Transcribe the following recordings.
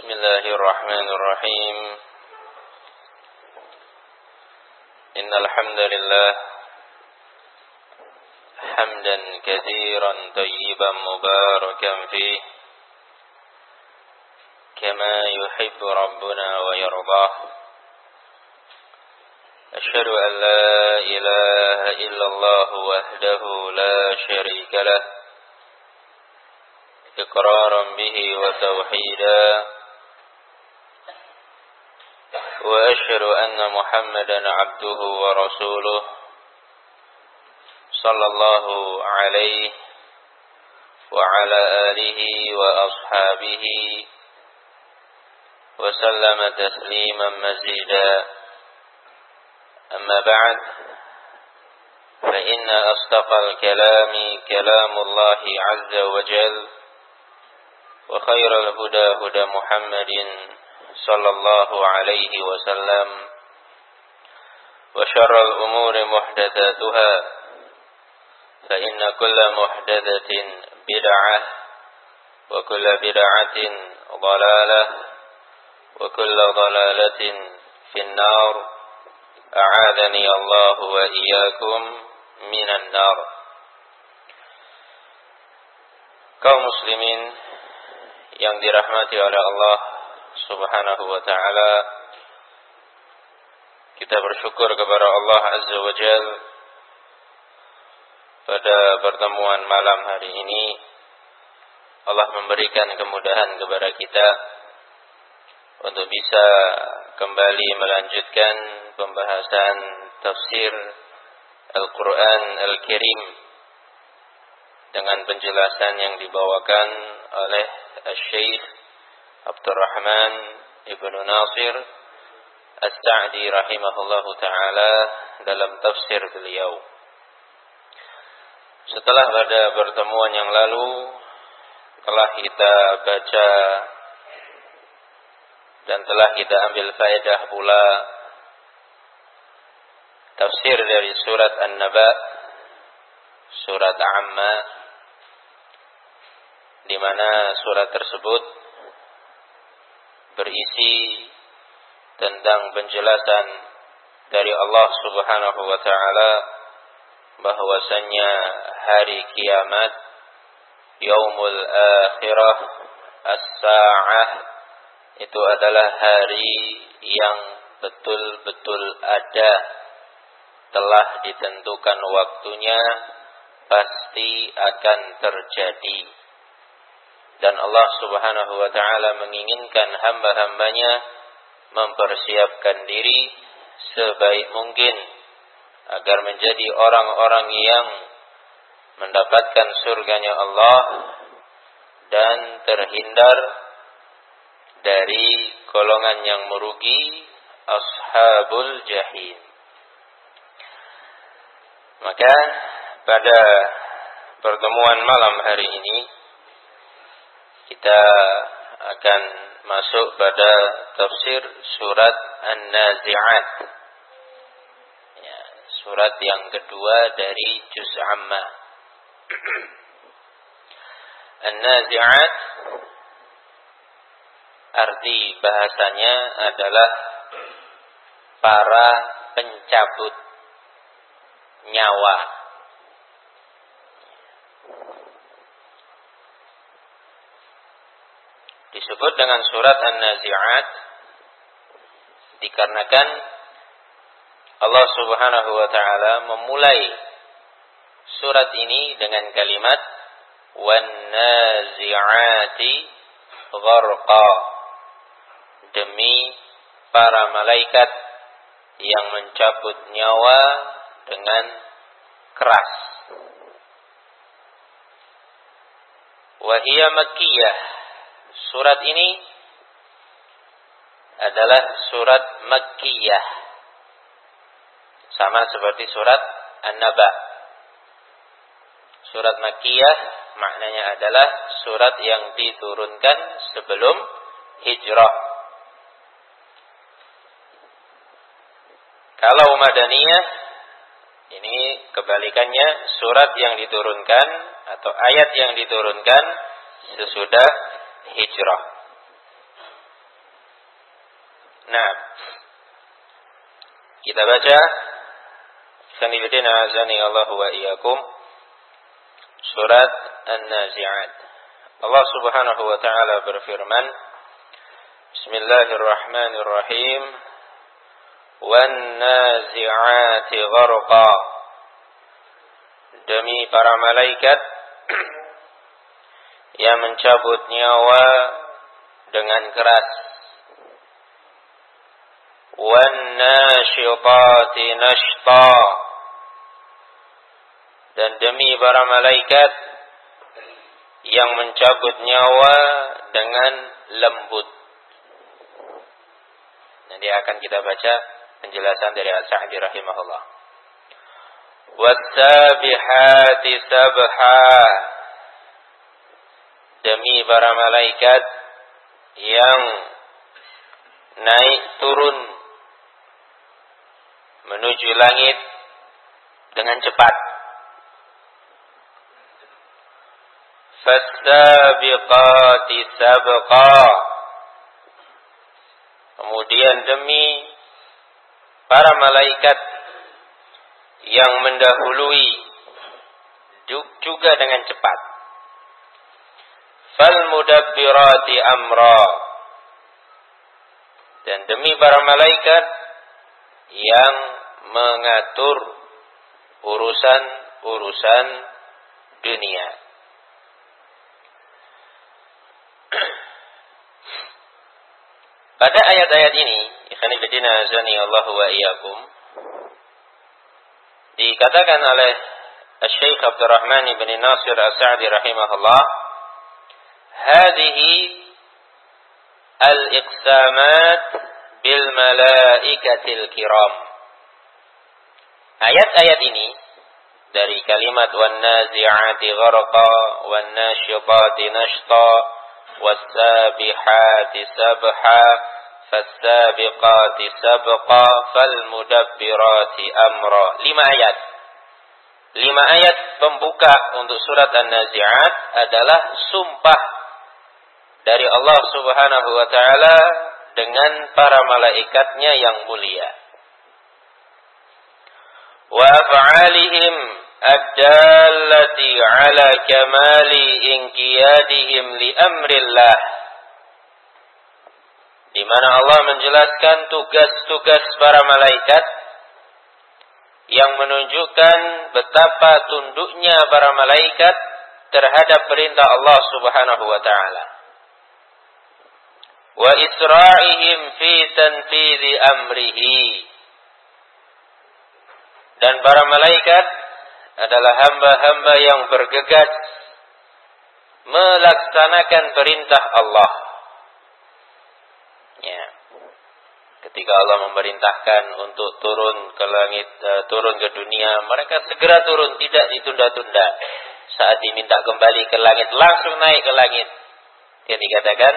بسم الله الرحمن الرحيم. إن الحمد لله حمدا كثيرا طيبا مباركا فيه كما يحب ربنا ويرضاه. أشهد أن لا إله إلا الله وحده لا شريك له. إقرارا به وتوحيدا. وأشهد أن محمدا عبده ورسوله صلى الله عليه وعلى آله وأصحابه وسلم تسليما مزيدا. أما بعد فإن أصدق الكلام كلام الله عز وجل وخير الهدى هدى محمد صلى الله عليه وسلم وشر الأمور محدثاتها فإن كل محدثة بدعة وكل بدعة ضلالة وكل ضلالة في النار. أعاذني الله وإياكم من النار. kaum muslimin yang dirahmati oleh Allah Subhanahu wa taala. Kita bersyukur kepada Allah Azza wa Jal pada pertemuan malam hari ini. Allah memberikan kemudahan kepada kita untuk bisa kembali melanjutkan pembahasan tafsir Al-Quran Al-Kirim dengan penjelasan yang dibawakan oleh Syekh Abdurrahman Ibnu Nasir As-Sa'di rahimahullahu taala dalam tafsir beliau. Setelah pada pertemuan yang lalu telah kita baca dan telah kita ambil faedah pula tafsir dari surat An-Naba surat Amma di mana surat tersebut berisi tentang penjelasan dari Allah Subhanahu wa taala bahwasannya hari kiamat yaumul akhirah as-saah itu adalah hari yang betul-betul ada telah ditentukan waktunya pasti akan terjadi dan Allah Subhanahu wa taala menginginkan hamba-hambanya mempersiapkan diri sebaik mungkin agar menjadi orang-orang yang mendapatkan surganya Allah dan terhindar dari golongan yang merugi ashabul jahim. Maka pada pertemuan malam hari ini kita akan masuk pada tafsir surat An-Nazi'at. Ya, surat yang kedua dari juz Amma. An-Nazi'at arti bahasanya adalah para pencabut nyawa disebut dengan surat An-Nazi'at dikarenakan Allah Subhanahu wa taala memulai surat ini dengan kalimat wan nazi'ati gharqa demi para malaikat yang mencabut nyawa dengan keras. Wahia makkiyah Surat ini adalah surat Makkiyah. Sama seperti surat An-Naba. Surat Makkiyah maknanya adalah surat yang diturunkan sebelum hijrah. Kalau Madaniyah ini kebalikannya surat yang diturunkan atau ayat yang diturunkan sesudah hijrah. Nah, kita baca Sanibidina azani Allah wa iyyakum surat An-Nazi'at. Allah Subhanahu wa taala berfirman Bismillahirrahmanirrahim Wan nazi'ati gharqa Demi para malaikat yang mencabut nyawa dengan keras wan nashitati nashta dan demi para malaikat yang mencabut nyawa dengan lembut. Nanti akan kita baca penjelasan dari Al-Sa'di rahimahullah. Wassabihati sabha demi para malaikat yang naik turun menuju langit dengan cepat. Fastabiqati sabqa. Kemudian demi para malaikat yang mendahului juga dengan cepat. Fal mudabbirati amra. Dan demi para malaikat yang mengatur urusan-urusan dunia. Pada ayat-ayat ini, ikhwan fillah azani Allah wa iyyakum, dikatakan oleh Syekh Abdurrahman bin Nasir As-Sa'di rahimahullah, هذه الإقسامات بالملائكة الكرام. آيات-آيات ini dari kalimat والنازعات غرقا والناشطات نشطا والسابحات سبحا فالسابقات سبقا فالمدبرات أمرا lima ayat. Lima ayat pembuka untuk surat An-Nazi'at adalah sumpah dari Allah Subhanahu wa taala dengan para malaikatnya yang mulia. Wa af'alihim ad-dallati 'ala kamali inqiyadihim li amrillah. Di mana Allah menjelaskan tugas-tugas para malaikat yang menunjukkan betapa tunduknya para malaikat terhadap perintah Allah Subhanahu wa taala. Wa isra'ihim fi tanfidhi amrihi. Dan para malaikat adalah hamba-hamba yang bergegas melaksanakan perintah Allah. Ya. Ketika Allah memerintahkan untuk turun ke langit, uh, turun ke dunia, mereka segera turun, tidak ditunda-tunda. Saat diminta kembali ke langit, langsung naik ke langit. Dia dikatakan,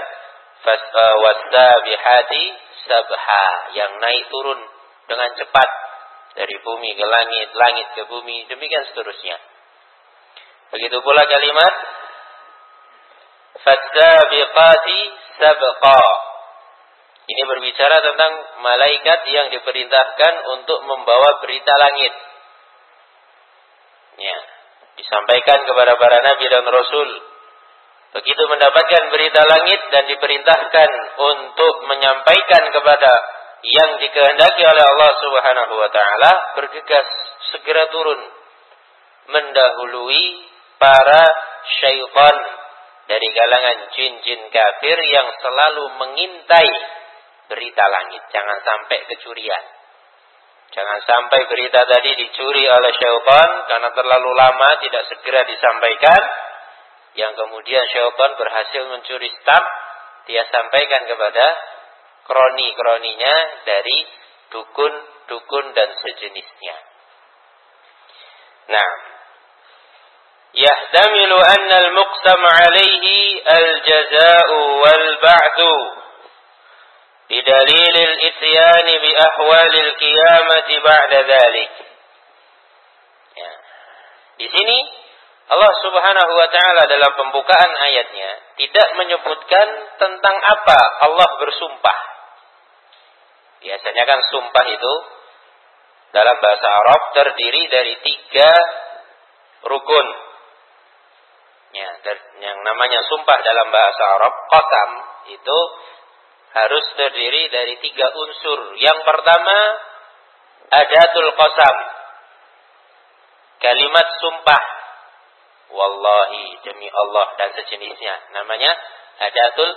uh, wastabihati sabha, yang naik turun dengan cepat dari bumi ke langit, langit ke bumi, demikian seterusnya. Begitu pula kalimat Fasabiqati sabqa. Ini berbicara tentang malaikat yang diperintahkan untuk membawa berita langit. Ya, disampaikan kepada para nabi dan rasul. Begitu mendapatkan berita langit dan diperintahkan untuk menyampaikan kepada yang dikehendaki oleh Allah Subhanahu wa taala bergegas segera turun mendahului para syaitan dari kalangan jin-jin kafir yang selalu mengintai berita langit. Jangan sampai kecurian. Jangan sampai berita tadi dicuri oleh syaitan karena terlalu lama tidak segera disampaikan yang kemudian syaitan berhasil mencuri staf, dia sampaikan kepada kroni-kroninya dari dukun-dukun dan sejenisnya. Nah, yahtamilu anna al-muqsam alaihi al-jaza'u wal-ba'du bidalil al-ityan bi ahwal al-qiyamah ba'da. Ya. Di sini Allah Subhanahu wa taala dalam pembukaan ayatnya tidak menyebutkan tentang apa Allah bersumpah. Biasanya kan sumpah itu dalam bahasa Arab terdiri dari tiga rukun. Ya, yang namanya sumpah dalam bahasa Arab, qasam, itu harus terdiri dari tiga unsur. Yang pertama, adatul qasam. Kalimat sumpah. Wallahi, demi Allah, dan sejenisnya. Namanya adatul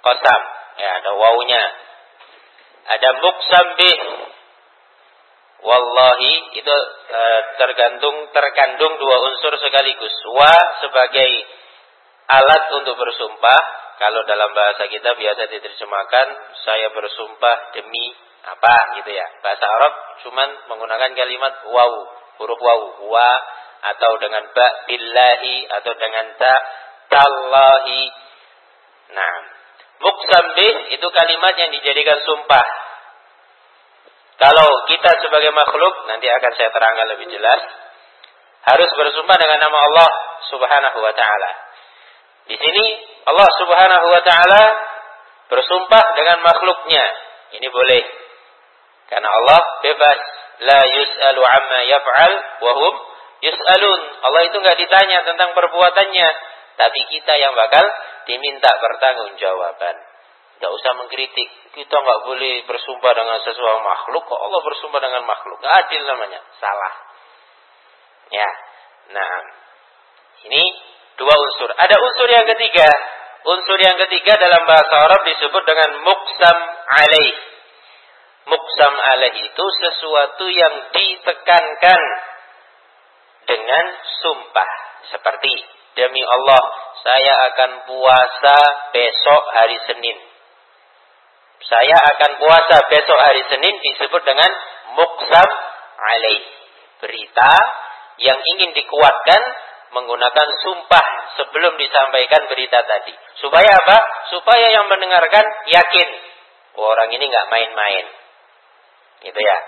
qasam. Ya, ada wawunya. Ada muksam bih. Wallahi itu e, tergantung terkandung dua unsur sekaligus. Wa sebagai alat untuk bersumpah. Kalau dalam bahasa kita biasa diterjemahkan saya bersumpah demi apa gitu ya. Bahasa Arab cuman menggunakan kalimat waw, huruf waw, wa atau dengan ba billahi atau dengan ta tallahi. Nah, muksam bih itu kalimat yang dijadikan sumpah. Kalau kita sebagai makhluk nanti akan saya terangkan lebih jelas harus bersumpah dengan nama Allah Subhanahu wa taala. Di sini Allah Subhanahu wa taala bersumpah dengan makhluknya. Ini boleh. Karena Allah bebas la yus'alu amma yaf'al wa hum yus'alun. Allah itu nggak ditanya tentang perbuatannya, tapi kita yang bakal diminta pertanggungjawaban. Tidak usah mengkritik. Kita nggak boleh bersumpah dengan sesuatu makhluk. Kok Allah bersumpah dengan makhluk? Gak adil namanya. Salah. Ya. Nah. Ini dua unsur. Ada unsur yang ketiga. Unsur yang ketiga dalam bahasa Arab disebut dengan muksam alaih. Muksam alaih itu sesuatu yang ditekankan dengan sumpah. Seperti demi Allah saya akan puasa besok hari Senin saya akan puasa besok hari Senin disebut dengan muksam alaih. Berita yang ingin dikuatkan menggunakan sumpah sebelum disampaikan berita tadi. Supaya apa? Supaya yang mendengarkan yakin. Oh, orang ini nggak main-main. Gitu ya.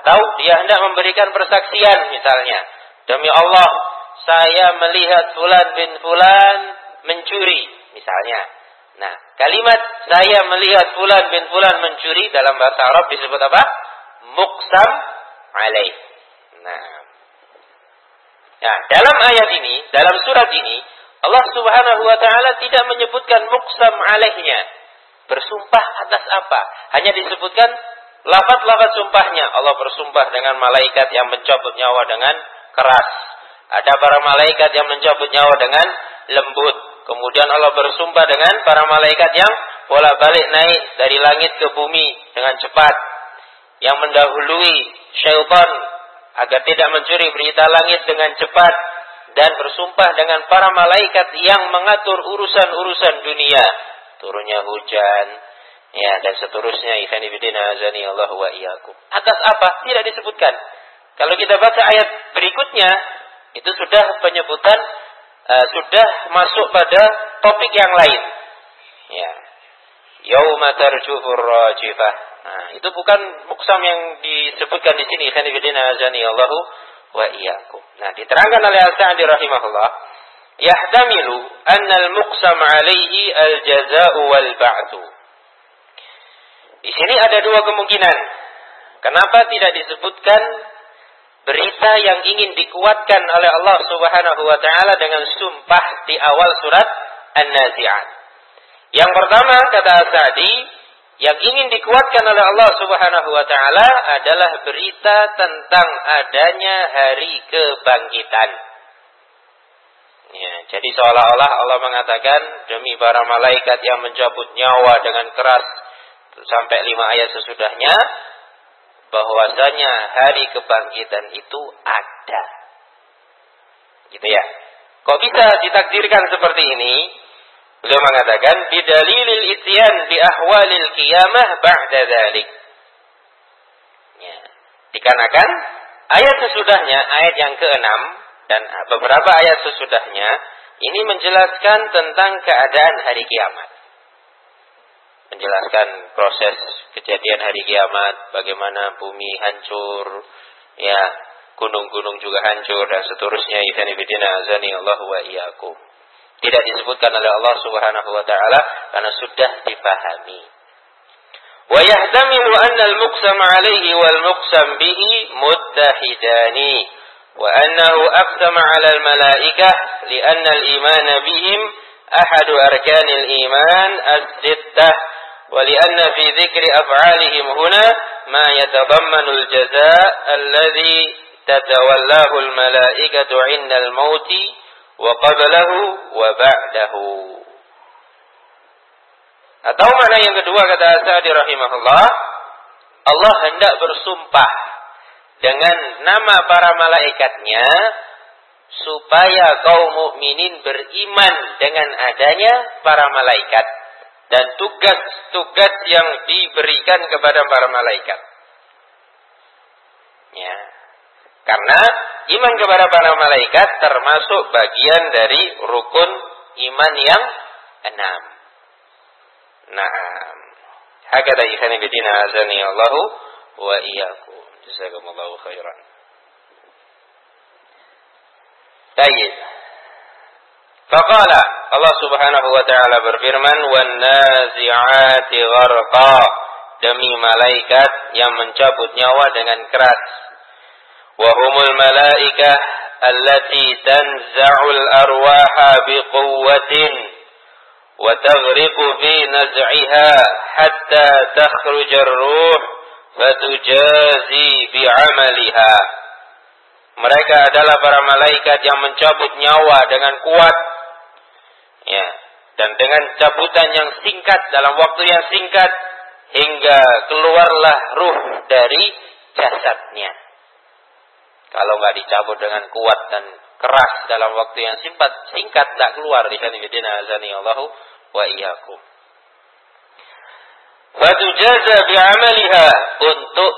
Atau dia hendak memberikan persaksian misalnya. Demi Allah, saya melihat fulan bin fulan mencuri misalnya. Nah, kalimat saya melihat fulan bin fulan mencuri dalam bahasa Arab disebut apa? Muksam alaih. Nah. Nah, dalam ayat ini, dalam surat ini, Allah Subhanahu wa taala tidak menyebutkan muksam alaihnya. Bersumpah atas apa? Hanya disebutkan lafaz-lafaz sumpahnya. Allah bersumpah dengan malaikat yang mencabut nyawa dengan keras. Ada para malaikat yang mencabut nyawa dengan lembut. Kemudian Allah bersumpah dengan para malaikat yang bolak-balik naik dari langit ke bumi dengan cepat. Yang mendahului syaitan agar tidak mencuri berita langit dengan cepat. Dan bersumpah dengan para malaikat yang mengatur urusan-urusan dunia. Turunnya hujan, ya dan seterusnya. Ikhani bidina azani Allah wa iyakum. Atas apa? Tidak disebutkan. Kalau kita baca ayat berikutnya, itu sudah penyebutan uh, sudah masuk pada topik yang lain. Ya. Yauma tarjufur rajifah. Nah, itu bukan muksam yang disebutkan di sini. Khanifidina azani Allahu wa iyyakum. Nah, diterangkan oleh Al-Sa'di rahimahullah, yahtamilu anna al-muqsam alaihi al-jaza'u wal ba'du. Di sini ada dua kemungkinan. Kenapa tidak disebutkan berita yang ingin dikuatkan oleh Allah Subhanahu wa taala dengan sumpah di awal surat An-Nazi'at. Yang pertama kata As-Sa'di, yang ingin dikuatkan oleh Allah Subhanahu wa taala adalah berita tentang adanya hari kebangkitan. Ya, jadi seolah-olah Allah mengatakan demi para malaikat yang mencabut nyawa dengan keras sampai lima ayat sesudahnya, bahwasanya hari kebangkitan itu ada. Gitu ya. Kok bisa ditakdirkan seperti ini? Beliau mengatakan bidalilil ityan bi ahwalil qiyamah ba'da dzalik. Ya. Dikarenakan ayat sesudahnya, ayat yang keenam dan beberapa ayat sesudahnya ini menjelaskan tentang keadaan hari kiamat menjelaskan proses kejadian hari kiamat, bagaimana bumi hancur, ya gunung-gunung juga hancur dan seterusnya. Idzanibidina azani Allah wa iyyakum. Tidak disebutkan oleh Allah Subhanahu wa taala karena sudah dipahami. Wa yahtamilu anna al-muqsam alaihi wal muqsam bihi muttahidani wa annahu aqsama 'ala al-malaikah li'anna al-iman bihim ahadu arkanil iman al-sittah. ولأن في ذكر أفعالهم هنا ما يتضمن الجزاء الذي تتولاه الملائكة عند الموت وقبله وبعده Atau mana yang kedua kata Sa'di rahimahullah, Allah hendak bersumpah dengan nama para malaikatnya supaya kaum mukminin beriman dengan adanya para malaikat dan tugas-tugas yang diberikan kepada para malaikat. Ya. Karena iman kepada para malaikat termasuk bagian dari rukun iman yang enam. Nah, hakada ikhani bidina azani Allahu wa iyyakum. Jazakumullahu khairan. Baik. Faqala Allah Subhanahu wa taala berfirman wan nazi'ati gharqa demi malaikat yang mencabut nyawa dengan keras. Wa humul malaikah allati tanza'ul arwaha biquwwatin wa taghriqu fi naz'iha hatta takhruj ar-ruh. Mereka adalah para malaikat yang mencabut nyawa dengan kuat Ya. Dan dengan cabutan yang singkat dalam waktu yang singkat hingga keluarlah ruh dari jasadnya. Kalau nggak dicabut dengan kuat dan keras dalam waktu yang singkat, singkat tak keluar di sana bidina azani Allahu wa iyyakum. Fatujaza bi'amaliha untuk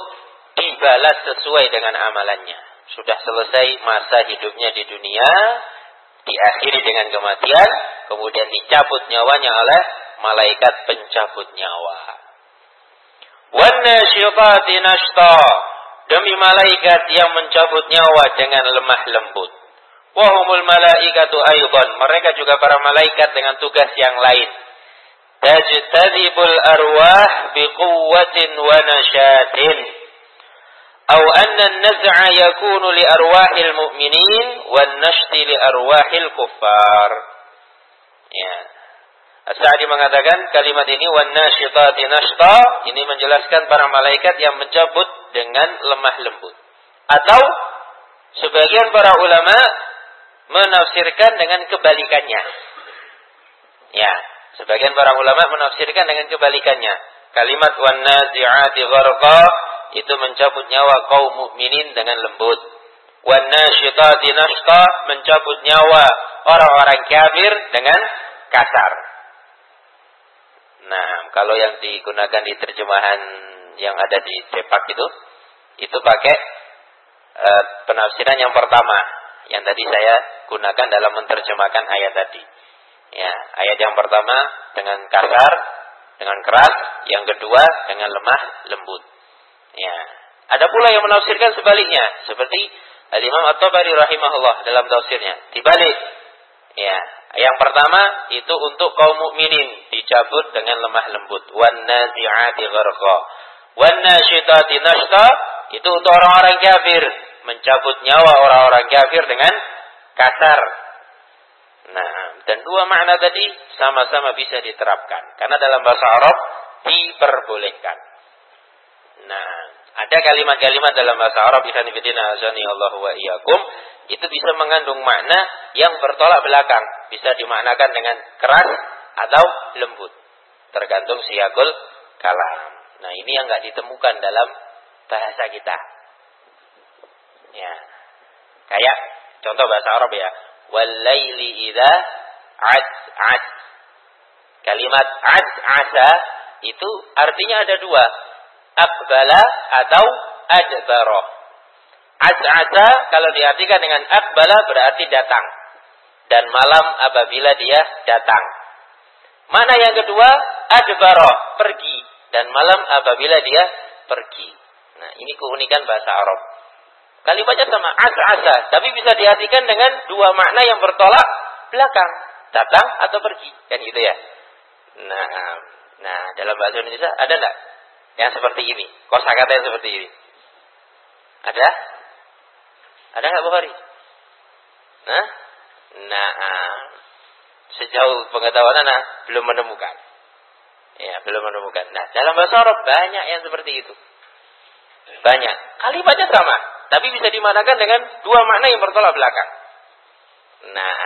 dibalas sesuai dengan amalannya. Sudah selesai masa hidupnya di dunia, diakhiri dengan kematian, kemudian dicabut nyawanya oleh malaikat pencabut nyawa. Demi malaikat yang mencabut nyawa dengan lemah lembut. Wahumul malaikatu aydan, mereka juga para malaikat dengan tugas yang lain. Tajtadibul arwah biquwwatin wa nashatin أو أن النزع يكون لأرواح المؤمنين والنشط لأرواح الكفار ya As-Sa'di mengatakan kalimat ini wan nasyitati nashta ini menjelaskan para malaikat yang mencabut dengan lemah lembut. Atau sebagian para ulama menafsirkan dengan kebalikannya. Ya, sebagian para ulama menafsirkan dengan kebalikannya. Kalimat wan nazi'ati gharqa itu mencabut nyawa kaum mukminin dengan lembut. Wan nasyitati nashta mencabut nyawa orang-orang kafir dengan kasar. Nah, kalau yang digunakan di terjemahan yang ada di cepak itu, itu pakai uh, penafsiran yang pertama, yang tadi saya gunakan dalam menerjemahkan ayat tadi. Ya, ayat yang pertama dengan kasar, dengan keras, yang kedua dengan lemah, lembut. Ya. Ada pula yang menafsirkan sebaliknya, seperti Al-Imam At-Tabari rahimahullah dalam tafsirnya. Dibalik. Ya, yang pertama itu untuk kaum mukminin dicabut dengan lemah lembut. Wan nazi'ati gharqa. Wan nasyitati nashta itu untuk orang-orang kafir, mencabut nyawa orang-orang kafir dengan kasar. Nah, dan dua makna tadi sama-sama bisa diterapkan karena dalam bahasa Arab diperbolehkan. Nah, ada kalimat-kalimat dalam bahasa Arab ikhwanifidina azani Allah wa iyyakum itu bisa mengandung makna yang bertolak belakang, bisa dimaknakan dengan keras atau lembut, tergantung siagul kalam. Nah, ini yang nggak ditemukan dalam bahasa kita. Ya. Kayak contoh bahasa Arab ya, walaili idza as. Kalimat as asa itu artinya ada dua, akbala atau adbaro. As'asa kalau diartikan dengan akbala berarti datang. Dan malam apabila dia datang. Mana yang kedua? Adbaro, pergi. Dan malam apabila dia pergi. Nah, ini keunikan bahasa Arab. Kalimatnya sama as'asa, tapi bisa diartikan dengan dua makna yang bertolak belakang. Datang atau pergi. Kan gitu ya. Nah, nah dalam bahasa Indonesia ada enggak yang seperti ini. Kosakata yang seperti ini. Ada? Ada nggak Bukhari? Nah, nah, sejauh pengetahuan anak belum menemukan. Ya, belum menemukan. Nah, dalam bahasa Arab banyak yang seperti itu. Banyak. Kalimatnya sama, tapi bisa dimanakan dengan dua makna yang bertolak belakang. Nah,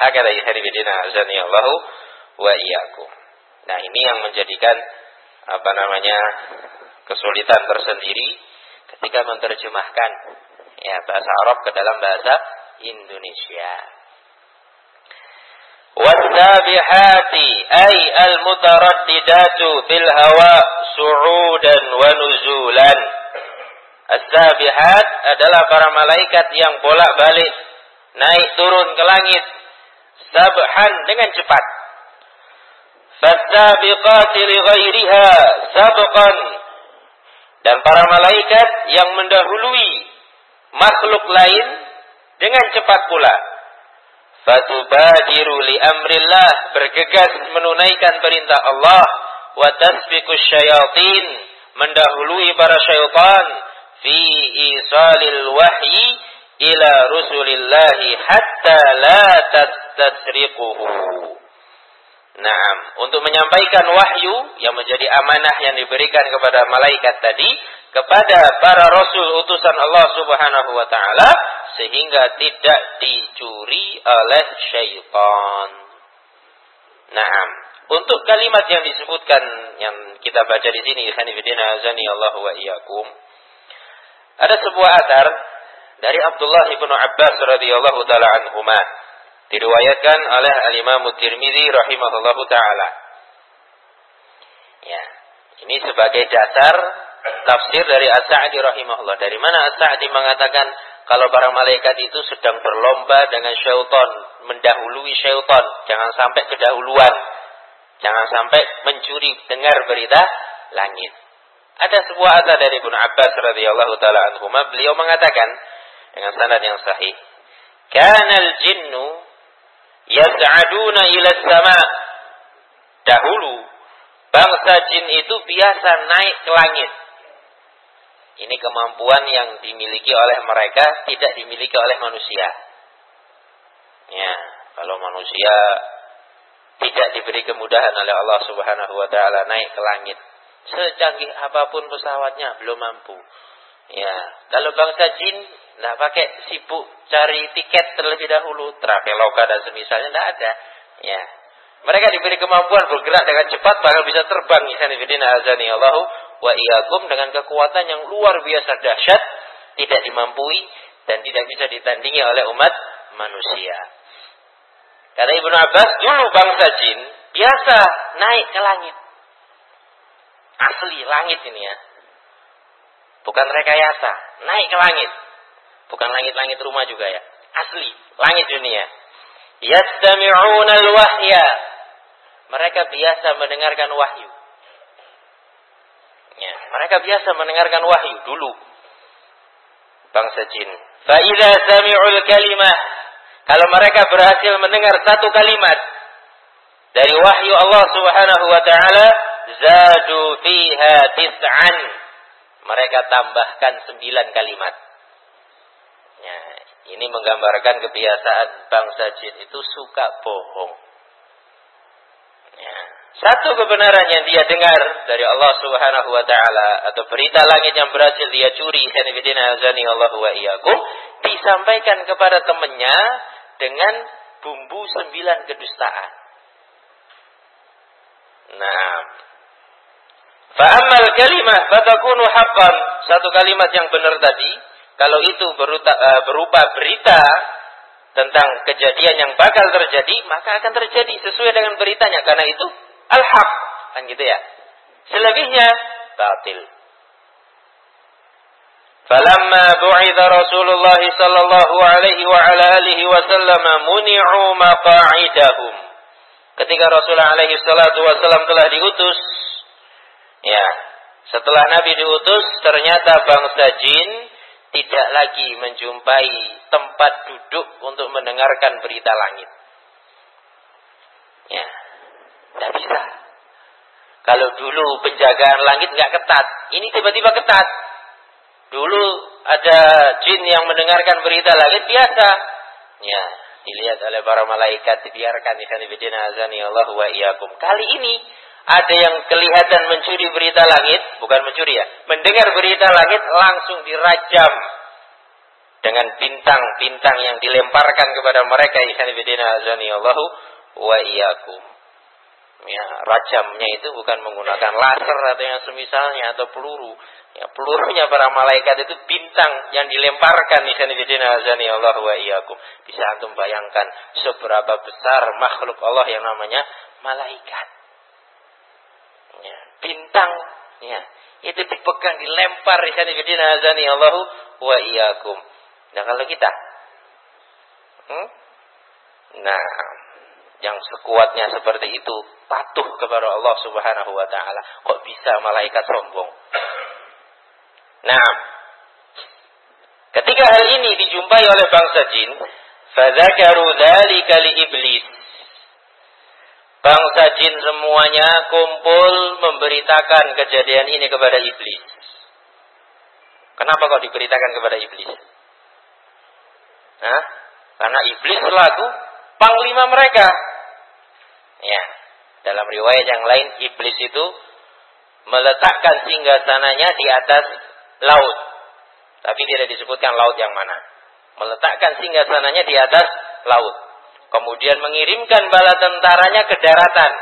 hakada bidina azani Allahu wa iyyakum. Nah, ini yang menjadikan apa namanya kesulitan tersendiri ketika menerjemahkan ya bahasa Arab ke dalam bahasa Indonesia. Wasabihati ay al-mutaraddidatu fil hawa su'udan wa nuzulan. As-sabihat adalah para malaikat yang bolak-balik naik turun ke langit sabhan dengan cepat. Li ghairiha sabqan. Dan para malaikat yang mendahului makhluk lain dengan cepat pula. Fatubadiru li amrillah bergegas menunaikan perintah Allah wa tasbiqus syayatin mendahului para syaitan fi isalil wahyi ila rusulillahi hatta la tastasriquhu. Nah, untuk menyampaikan wahyu yang menjadi amanah yang diberikan kepada malaikat tadi kepada para rasul utusan Allah Subhanahu wa taala sehingga tidak dicuri oleh syaitan. Nah, untuk kalimat yang disebutkan yang kita baca di sini Hanifidina azani Allah wa iyyakum. Ada sebuah atar dari Abdullah ibnu Abbas radhiyallahu taala anhumah Diriwayatkan oleh Al-Imam Tirmizi rahimahullahu taala. Ya. Ini sebagai dasar tafsir dari As-Sa'di rahimahullah. Dari mana As-Sa'di mengatakan kalau para malaikat itu sedang berlomba dengan syaitan, mendahului syaitan, jangan sampai kedahuluan. Jangan sampai mencuri dengar berita langit. Ada sebuah asal dari Ibnu Abbas radhiyallahu taala anhu, beliau mengatakan dengan sanad yang sahih, "Kana al-jinnu yas'aduna ila sama. Dahulu bangsa jin itu biasa naik ke langit. Ini kemampuan yang dimiliki oleh mereka tidak dimiliki oleh manusia. Ya, kalau manusia tidak diberi kemudahan oleh Allah Subhanahu wa taala naik ke langit. Secanggih apa pun pesawatnya belum mampu. Ya, kalau bangsa jin tidak pakai sibuk cari tiket terlebih dahulu, traveloka dan semisalnya tidak ada. Ya. Mereka diberi kemampuan bergerak dengan cepat bahkan bisa terbang isanifidina azani Allahu wa iyyakum dengan kekuatan yang luar biasa dahsyat, tidak dimampui dan tidak bisa ditandingi oleh umat manusia. Kata Ibnu Abbas, dulu bangsa jin biasa naik ke langit. Asli langit ini ya. Bukan rekayasa, naik ke langit. Bukan langit-langit rumah juga ya. Asli, langit dunia. Yastami'una al-wahya. Mereka biasa mendengarkan wahyu. Ya, mereka biasa mendengarkan wahyu dulu. Bangsa jin. Fa'idha sami'ul kalimah. Kalau mereka berhasil mendengar satu kalimat dari wahyu Allah Subhanahu wa taala, zadu fiha tis'an. Mereka tambahkan sembilan kalimat. Ya, ini menggambarkan kebiasaan bangsa jin itu suka bohong. Ya. Satu kebenaran yang dia dengar dari Allah Subhanahu wa taala atau berita langit yang berhasil dia curi Allah wa disampaikan kepada temannya dengan bumbu sembilan kedustaan. Nah, Fa'amal kalimah fatakunu haqqan. Satu kalimat yang benar tadi kalau itu berupa, uh, berupa berita tentang kejadian yang bakal terjadi, maka akan terjadi sesuai dengan beritanya. Karena itu al-haq. Kan gitu ya. Selebihnya, batil. Falamma bu'idha Rasulullah sallallahu alaihi wa ala alihi wasallam muni'u maqa'idahum. Ketika Rasulullah alaihi salatu wasallam telah diutus, ya, setelah Nabi diutus, ternyata bangsa jin tidak lagi menjumpai tempat duduk untuk mendengarkan berita langit. Ya, tidak bisa. Kalau dulu penjagaan langit nggak ketat, ini tiba-tiba ketat. Dulu ada jin yang mendengarkan berita langit biasa. Ya, dilihat oleh para malaikat dibiarkan di sana azani Allah wa iyyakum. Kali ini ada yang kelihatan mencuri berita langit, bukan mencuri ya, mendengar berita langit langsung dirajam dengan bintang-bintang yang dilemparkan kepada mereka ikhwan bidina azani Allah wa iyyakum. Ya, rajamnya itu bukan menggunakan laser atau yang semisalnya atau peluru. Ya, pelurunya para malaikat itu bintang yang dilemparkan di sana azani Allah wa iyyakum. Bisa antum bayangkan seberapa besar makhluk Allah yang namanya malaikat. Ya, bintang ya, itu dipegang dilempar di sana azani Allah wa iyyakum. Nah, kalau kita hmm? Nah, yang sekuatnya seperti itu patuh kepada Allah Subhanahu wa taala. Kok bisa malaikat sombong? Nah, ketika hal ini dijumpai oleh bangsa jin, fadzakaru dzalika li iblis. Bangsa jin semuanya kumpul memberitakan kejadian ini kepada iblis. Kenapa kok diberitakan kepada iblis? Nah, karena iblis selaku panglima mereka. Ya, dalam riwayat yang lain iblis itu meletakkan singgasananya di atas laut. Tapi tidak disebutkan laut yang mana. Meletakkan singgasananya di atas laut. Kemudian mengirimkan bala tentaranya ke daratan.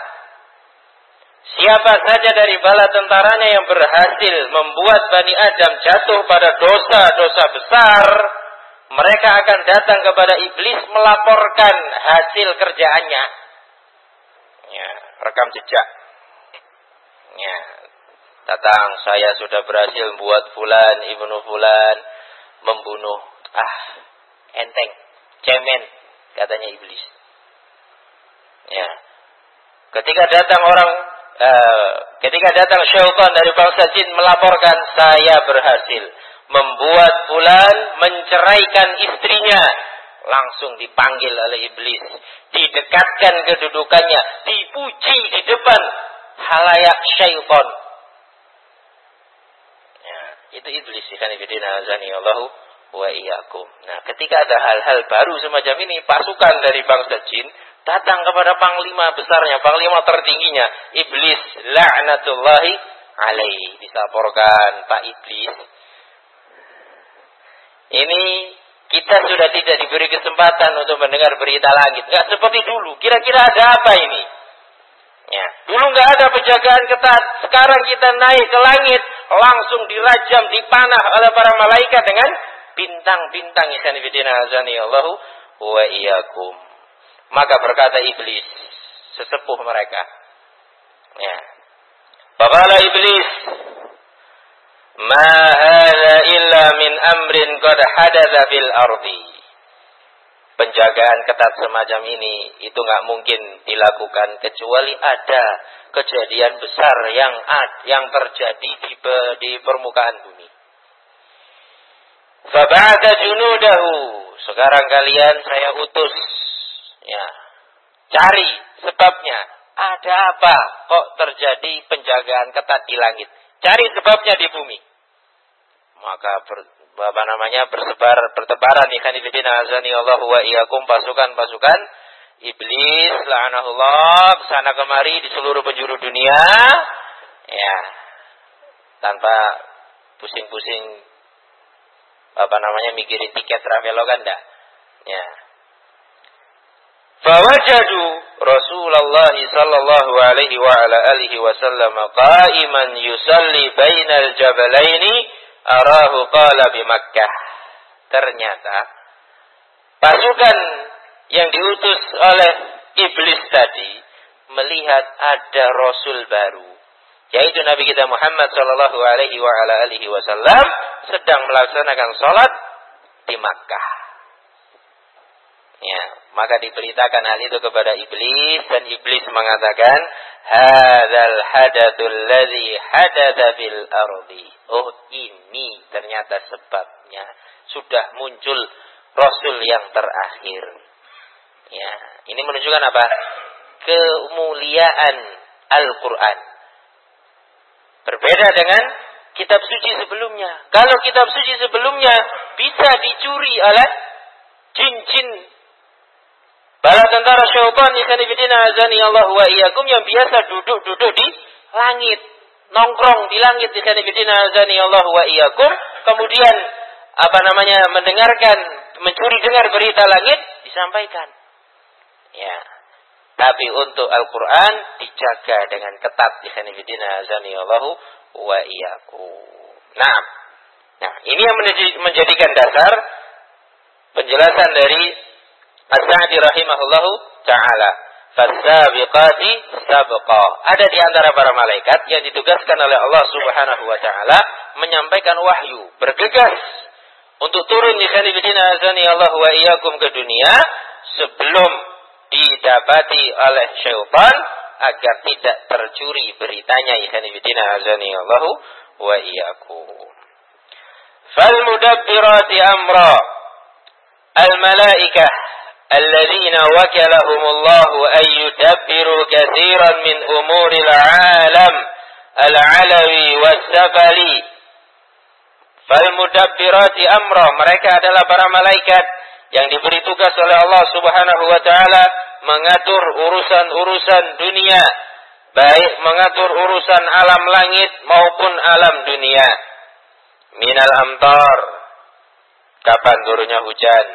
Siapa saja dari bala tentaranya yang berhasil membuat Bani Adam jatuh pada dosa-dosa besar, mereka akan datang kepada iblis melaporkan hasil kerjaannya. Ya, rekam jejak. Ya, datang saya sudah berhasil membuat fulan ibnu fulan membunuh. Ah, enteng, cemen katanya iblis. Ya. Ketika datang orang uh, ketika datang syaitan dari bangsa jin melaporkan saya berhasil membuat fulan menceraikan istrinya langsung dipanggil oleh iblis didekatkan kedudukannya dipuji di depan halayak syaitan ya, itu iblis kan azani Allahu wa iyyakum nah ketika ada hal-hal baru semacam ini pasukan dari bangsa jin datang kepada panglima besarnya panglima tertingginya iblis la'natullahi alaihi disaporkan Pak Iblis ini kita sudah tidak diberi kesempatan untuk mendengar berita langit. Nggak seperti dulu. Kira-kira ada apa ini? Ya. Dulu nggak ada penjagaan ketat. Sekarang kita naik ke langit, langsung dirajam, dipanah oleh para malaikat dengan bintang-bintang isanibidina azani Allahu wa iyyakum. Maka berkata iblis, sesepuh mereka. Ya. Babala iblis, Ma hadza illa min amrin qad hadatsa fil ardi. Penjagaan ketat semacam ini itu nggak mungkin dilakukan kecuali ada kejadian besar yang ad, yang terjadi di, di permukaan bumi. Faba'atha junudahu. Sekarang kalian saya utus ya. Cari sebabnya. Ada apa kok terjadi penjagaan ketat di langit? Cari sebabnya di bumi maka ber, apa namanya bersebar bertebaran ikan iblis azani Allah wa iyyakum pasukan-pasukan iblis la'anahullah sana kemari di seluruh penjuru dunia ya tanpa pusing-pusing apa namanya mikirin tiket traveloka enggak? Ya. Fawajadu Rasulullah sallallahu alaihi wa ala alihi wasallam qa'iman yusalli bainal jabalaini arahu qala bi Makkah. Ternyata pasukan yang diutus oleh iblis tadi melihat ada rasul baru yaitu Nabi kita Muhammad sallallahu alaihi wasallam sedang melaksanakan salat di Makkah. Ya, maka diberitakan hal itu kepada iblis dan iblis mengatakan, "Hadzal hadatul ladzi hadatsa fil ardi." Oh, ini ternyata sebabnya sudah muncul rasul yang terakhir. Ya, ini menunjukkan apa? Kemuliaan Al-Qur'an. Berbeda dengan kitab suci sebelumnya. Kalau kitab suci sebelumnya bisa dicuri oleh jin-jin bala tentara syaitan ikhwanifidina azani Allah wa iyyakum yang biasa duduk-duduk di langit, nongkrong di langit ikhwanifidina azani Allah wa iyyakum, kemudian apa namanya mendengarkan mencuri dengar berita langit disampaikan. Ya. Tapi untuk Al-Quran dijaga dengan ketat ikhwanifidina azani Allah wa iyyakum. Nah, nah ini yang menjadikan dasar penjelasan dari As-Sa'di rahimahullahu taala. Fasabiqati sabqa. Ada di antara para malaikat yang ditugaskan oleh Allah Subhanahu wa taala menyampaikan wahyu, bergegas untuk turun di khalifidina azani Allah wa iyyakum ke dunia sebelum didapati oleh syaitan agar tidak tercuri beritanya ikhwanifidina azani Allah wa iyyakum. Fal mudabbirati amra al malaikah الذين وكلهم الله أن يدبروا كثيرا من أمور العالم العلوي والسفلي فالمدبرات أمرا mereka adalah para malaikat yang diberi tugas oleh Allah Subhanahu wa taala mengatur urusan-urusan dunia, baik mengatur urusan alam langit maupun alam dunia. Minal amtar, kapan turunnya hujan?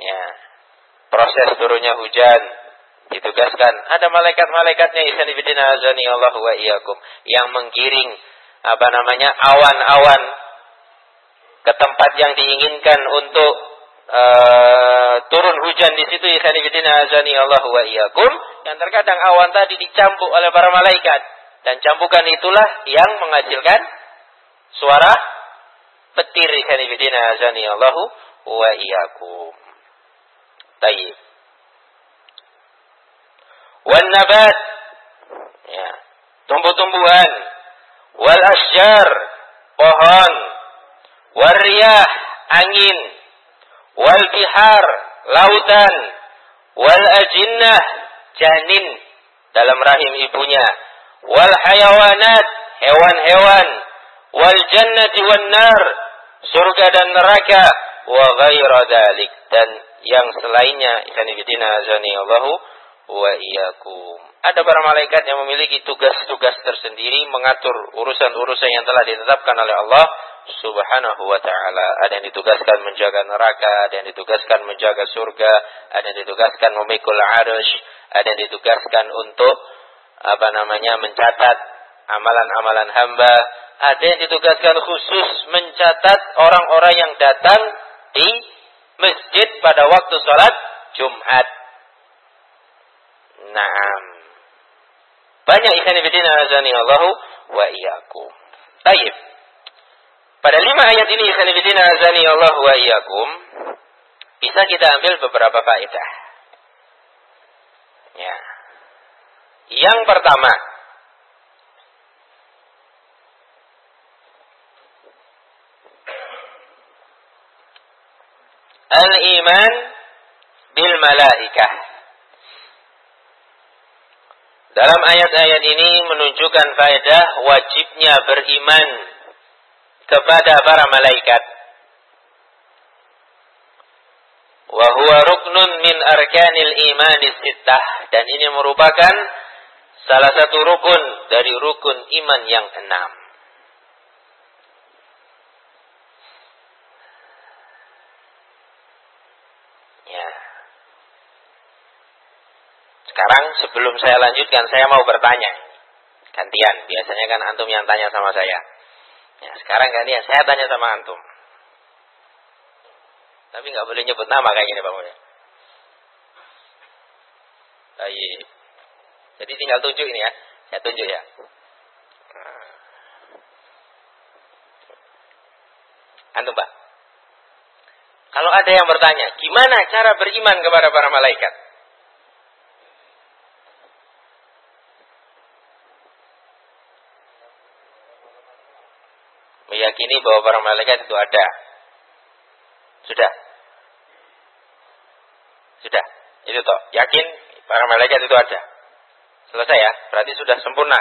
Ya. Proses turunnya hujan ditugaskan. Ada malaikat-malaikatnya isanibidina azani Allah wa iyyakum yang menggiring apa namanya awan-awan ke tempat yang diinginkan untuk uh, turun hujan di situ ikhwanifidina azani Allah wa iyyakum. Yang terkadang awan tadi dicampur oleh para malaikat. Dan campukan itulah yang menghasilkan suara petir ikhwanifidina azani Allah wa iyyakum. Tayyib. Wan ya, tumbuh-tumbuhan. Wal asjar pohon. Wariyah angin wal bihar lautan. Wal ajinnah janin dalam rahim ibunya. Wal hayawanat hewan-hewan. Wal jannati wan nar surga dan neraka. Wa ghaira dalik dan yang selainnya ikhwanifidina azani Allahu wa iyyakum. Ada para malaikat yang memiliki tugas-tugas tersendiri mengatur urusan-urusan yang telah ditetapkan oleh Allah Subhanahu wa taala. Ada yang ditugaskan menjaga neraka, ada yang ditugaskan menjaga surga, ada yang ditugaskan memikul arsh, ada yang ditugaskan untuk apa namanya mencatat amalan-amalan hamba, ada yang ditugaskan khusus mencatat orang-orang yang datang di masjid pada waktu sholat Jumat. Naam. Banyak ikan ibadin azani Allahu wa iyyakum. Baik. Pada lima ayat ini Khalifidina azani Allah wa iyyakum bisa kita ambil beberapa faedah. Ya. Yang pertama, Al-iman bil malaikah. Dalam ayat-ayat ini menunjukkan faedah wajibnya beriman kepada para malaikat. Wa huwa ruknun min arkanil iman sittah dan ini merupakan salah satu rukun dari rukun iman yang enam. Ya. Sekarang sebelum saya lanjutkan saya mau bertanya. Gantian, biasanya kan antum yang tanya sama saya. Ya, sekarang gantian saya tanya sama antum. Tapi nggak boleh nyebut nama kayak gini Pak Mulya. Baik. Jadi tinggal tunjuk ini ya. Saya tunjuk ya. Nah. Antum Pak. Kalau ada yang bertanya, gimana cara beriman kepada para malaikat? Meyakini bahwa para malaikat itu ada. Sudah. Sudah. Itu toh. Yakin para malaikat itu ada. Selesai ya. Berarti sudah sempurna.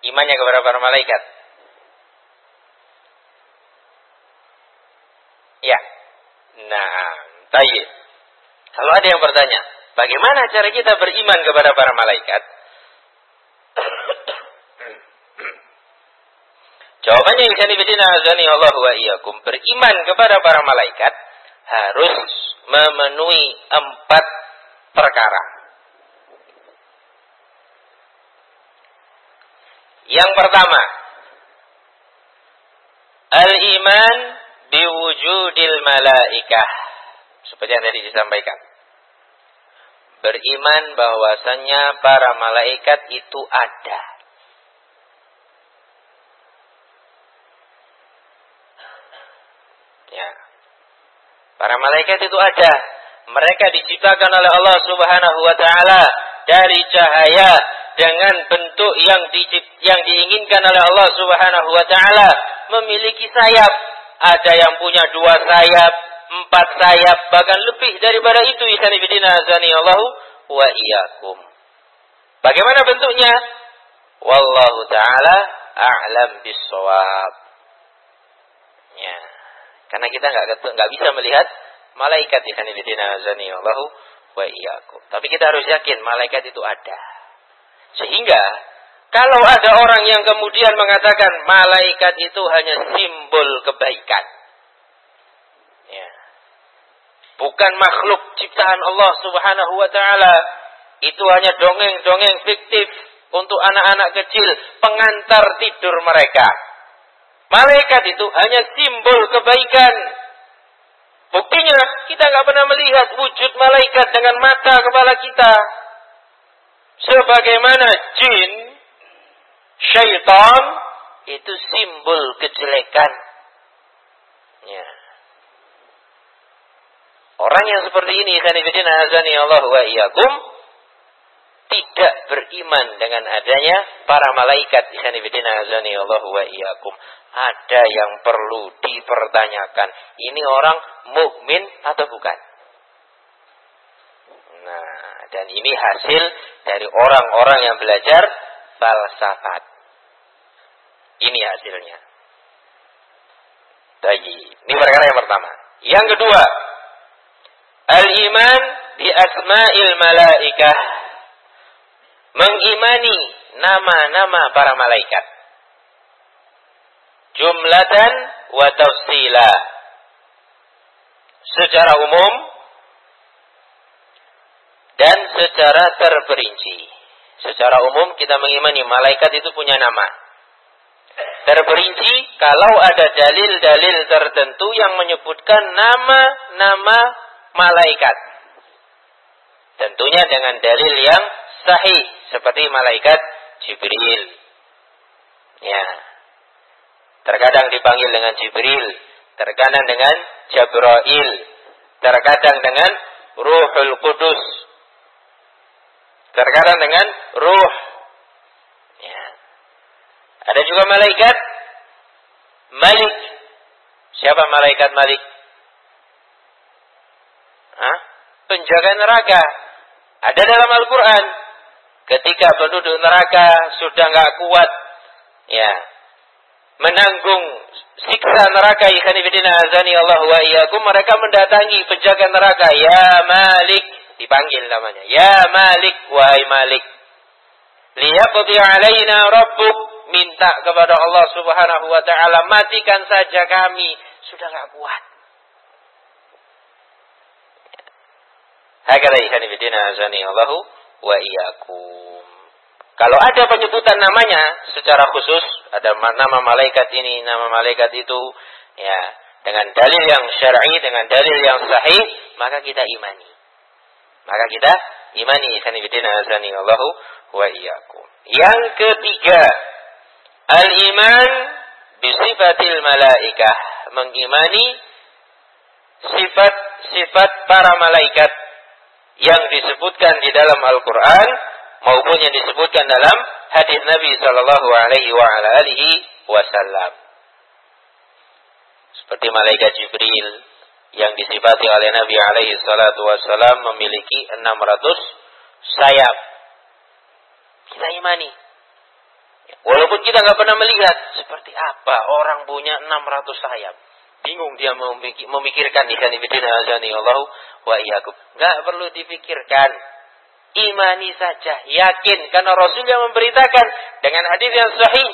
Imannya kepada para malaikat. Ya. Nah, tayyib. Kalau ada yang bertanya, bagaimana cara kita beriman kepada para malaikat? Jawabannya yang bidina azani Allah wa iyyakum. Beriman kepada para malaikat harus memenuhi empat perkara. Yang pertama, al-iman biwujudil malaikah. Seperti yang tadi disampaikan. Beriman bahwasannya para malaikat itu ada. Ya. Para malaikat itu ada. Mereka diciptakan oleh Allah Subhanahu wa taala dari cahaya dengan bentuk yang di, yang diinginkan oleh Allah Subhanahu wa taala, memiliki sayap. Ada yang punya dua sayap, empat sayap, bahkan lebih daripada itu. Ikhwan fillah azani Allahu wa iyyakum. Bagaimana bentuknya? Wallahu taala a'lam bissawab. Ya. Karena kita nggak nggak bisa melihat malaikat ikhwan fillah azani Allahu wa iyyakum. Tapi kita harus yakin malaikat itu ada. Sehingga kalau ada orang yang kemudian mengatakan malaikat itu hanya simbol kebaikan. Ya. Bukan makhluk ciptaan Allah Subhanahu wa taala. Itu hanya dongeng-dongeng fiktif untuk anak-anak kecil, pengantar tidur mereka. Malaikat itu hanya simbol kebaikan. Buktinya kita nggak pernah melihat wujud malaikat dengan mata kepala kita. Sebagaimana jin, syaitan itu simbol kejelekan. Ya. Orang yang seperti ini, kanifidina azani Allah wa iyakum, tidak beriman dengan adanya para malaikat azani Allah wa iyakum. Ada yang perlu dipertanyakan. Ini orang mukmin atau bukan? Nah, dan ini hasil dari orang-orang yang belajar falsafat. Ini hasilnya. Tadi, ini perkara yang pertama. Yang kedua, al-iman di asma'il malaikah. Mengimani nama-nama para malaikat. Jumlatan wa tafsila. Secara umum dan secara terperinci. Secara umum kita mengimani malaikat itu punya nama. Terperinci kalau ada dalil-dalil tertentu yang menyebutkan nama-nama malaikat. Tentunya dengan dalil yang sahih seperti malaikat Jibril. Ya. Terkadang dipanggil dengan Jibril, terkadang dengan Jabrail, terkadang dengan Ruhul Kudus, Terkadang dengan ruh. Ya. Ada juga malaikat Malik. Siapa malaikat Malik? Hah? Penjaga neraka. Ada dalam Al-Quran. Ketika penduduk neraka sudah nggak kuat, ya, menanggung siksa neraka ikan ibidina azani Allah wa iyyakum mereka mendatangi penjaga neraka ya Malik dipanggil namanya. Ya Malik, wahai Malik. Liyaqdi alaina rabbuk. Minta kepada Allah subhanahu wa ta'ala. Matikan saja kami. Sudah gak kuat. Hakada ihani bidina azani Allahu wa. Kalau ada penyebutan namanya secara khusus, ada nama malaikat ini, nama malaikat itu, ya, dengan dalil yang syar'i, dengan dalil yang sahih, maka kita imani. Maka kita imani sanibidin azani Allahu wa. Yang ketiga, al-iman bisifatil malaikah, mengimani sifat-sifat para malaikat yang disebutkan di dalam Al-Qur'an maupun yang disebutkan dalam hadis Nabi sallallahu alaihi wa alihi wasallam. Seperti malaikat Jibril, yang disifati oleh Nabi alaihi salatu wassalam memiliki 600 sayap. Kita imani. Walaupun kita nggak pernah melihat seperti apa orang punya 600 sayap. Bingung dia memikirkan ikan ibidina azani Allah wa iyyakum. Enggak perlu dipikirkan. Imani saja, yakin karena Rasul yang memberitakan dengan hadis yang sahih.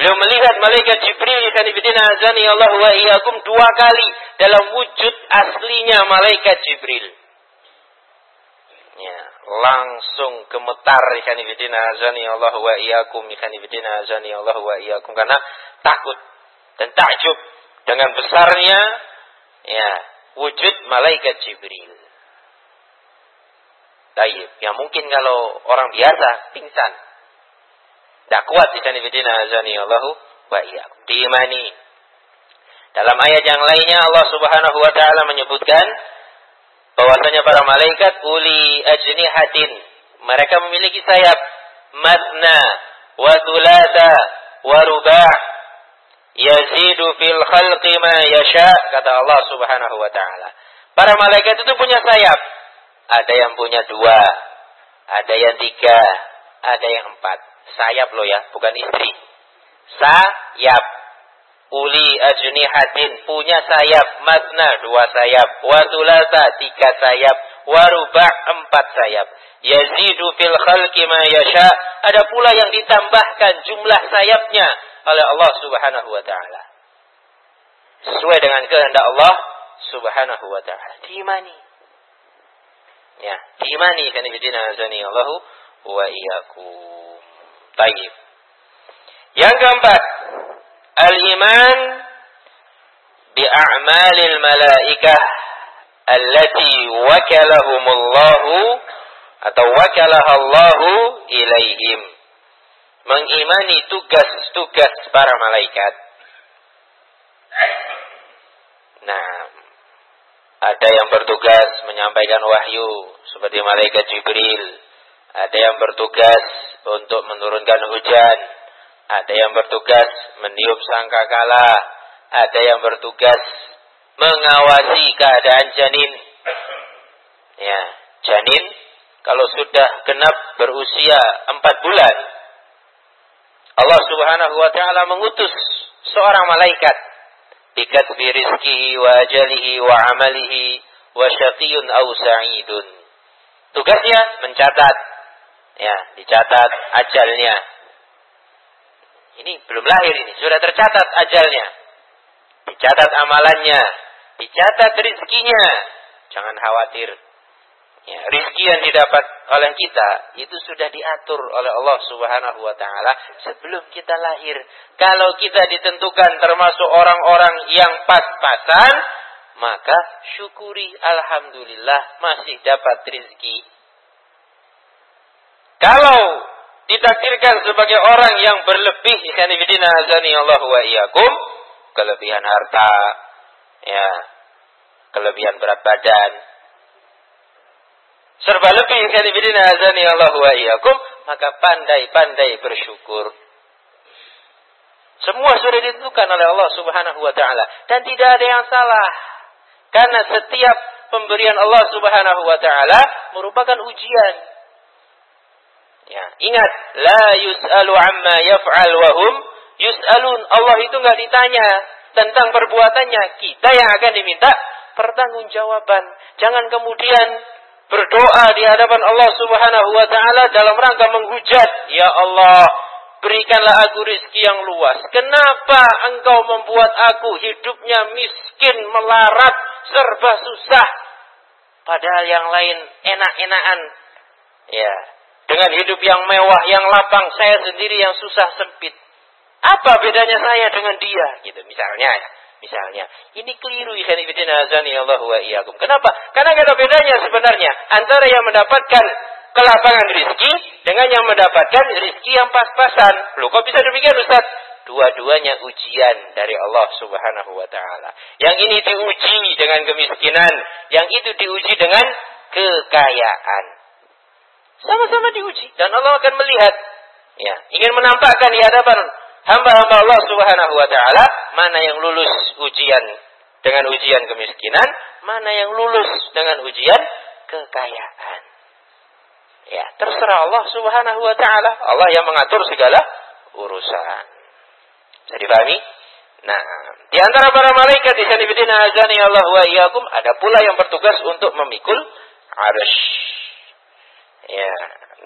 Beliau melihat malaikat Jibril ikan ibidina azani Allah wa iyyakum dua kali dalam wujud aslinya malaikat Jibril. Ya, langsung gemetar ikan ibidina azani Allah wa iyyakum ikan ibidina azani Allah wa iyyakum karena takut dan takjub dengan besarnya ya wujud malaikat Jibril. Taib. Ya mungkin kalau orang biasa pingsan. Tidak kuat di sana bidina azani Allahu wa. Diimani. Dalam ayat yang lainnya Allah Subhanahu wa taala menyebutkan bahwasanya para malaikat uli ajnihatin. Mereka memiliki sayap matna wa thulatha wa ruba' yazidu fil khalqi ma yasha kata Allah Subhanahu wa taala. Para malaikat itu punya sayap. Ada yang punya dua, ada yang tiga, ada yang empat. Sayap loh ya, bukan istri. Sayap. Uli ajnihatin punya sayap, matna dua sayap, watulata tiga sayap, waruba empat sayap. Yazidu fil khalqi ma yasha. Ada pula yang ditambahkan jumlah sayapnya oleh Allah Subhanahu wa taala. Sesuai dengan kehendak Allah Subhanahu wa taala. Diimani. Ya, diimani kan ibadina azani Allahu wa iyyakum. Tayyib. Yang keempat, al-iman bi a'malil malaikah allati wakalahumullahu atau wakalaha Allahu ilaihim mengimani tugas-tugas para malaikat. Nah, ada yang bertugas menyampaikan wahyu seperti malaikat Jibril. Ada yang bertugas untuk menurunkan hujan. Ada yang bertugas meniup sangkakala. Ada yang bertugas mengawasi keadaan janin. Ya, janin kalau sudah genap berusia empat bulan, Allah Subhanahu wa taala mengutus seorang malaikat bikatbi rizkihi wa ajalihi wa amalihi wa syaqiyun aw sa'idun. Tugasnya mencatat ya, dicatat ajalnya. Ini belum lahir ini, sudah tercatat ajalnya. Dicatat amalannya, dicatat rizkinya. Jangan khawatir, Ya, rizki yang didapat oleh kita itu sudah diatur oleh Allah Subhanahu wa taala sebelum kita lahir. Kalau kita ditentukan termasuk orang-orang yang pas-pasan, maka syukuri alhamdulillah masih dapat rizki. Kalau ditakdirkan sebagai orang yang berlebih azani Allah wa iyyakum, kelebihan harta, ya, kelebihan berat badan, serba lebih azani Allah wa iyyakum, maka pandai-pandai bersyukur. Semua sudah ditentukan oleh Allah Subhanahu wa taala dan tidak ada yang salah. Karena setiap pemberian Allah Subhanahu wa taala merupakan ujian. Ya, ingat, la yus'alu amma yaf'al wa hum yus'alun. Allah itu enggak ditanya tentang perbuatannya, kita yang akan diminta pertanggungjawaban. Jangan kemudian berdoa di hadapan Allah Subhanahu wa taala dalam rangka menghujat, "Ya Allah, berikanlah aku rizki yang luas. Kenapa engkau membuat aku hidupnya miskin, melarat, serba susah? Padahal yang lain enak-enakan. Ya, dengan hidup yang mewah, yang lapang, saya sendiri yang susah sempit. Apa bedanya saya dengan dia?" Gitu misalnya ya. Misalnya, ini keliru ikhwan ibn azani Allah wa iyyakum. Kenapa? Karena ada bedanya sebenarnya antara yang mendapatkan kelapangan rizki dengan yang mendapatkan rizki yang pas-pasan. Loh, kok bisa demikian Ustaz? Dua-duanya ujian dari Allah Subhanahu wa taala. Yang ini diuji dengan kemiskinan, yang itu diuji dengan kekayaan. Sama-sama diuji dan Allah akan melihat ya, ingin menampakkan di hadapan hamba-hamba Allah Subhanahu wa taala mana yang lulus ujian dengan ujian kemiskinan, mana yang lulus dengan ujian kekayaan. Ya, terserah Allah Subhanahu wa taala. Allah yang mengatur segala urusan. Jadi pahami? Nah, di antara para malaikat di sana bidina azani Allah wa iyyakum ada pula yang bertugas untuk memikul arsh. Ya,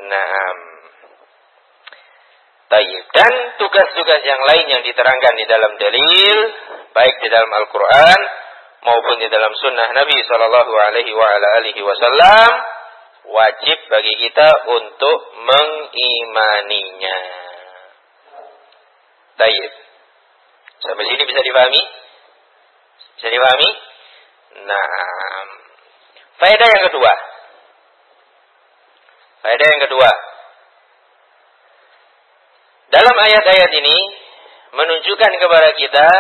nah. Tayyib. Dan tugas-tugas yang lain yang diterangkan di dalam dalil, baik di dalam Al-Quran maupun di dalam sunnah Nabi Sallallahu Alaihi Wasallam, wajib bagi kita untuk mengimaninya. Tayyib. Sampai sini bisa dipahami? Bisa dipahami? Nah, faedah yang kedua. Faedah yang kedua. Dalam ayat-ayat ini menunjukkan kepada kita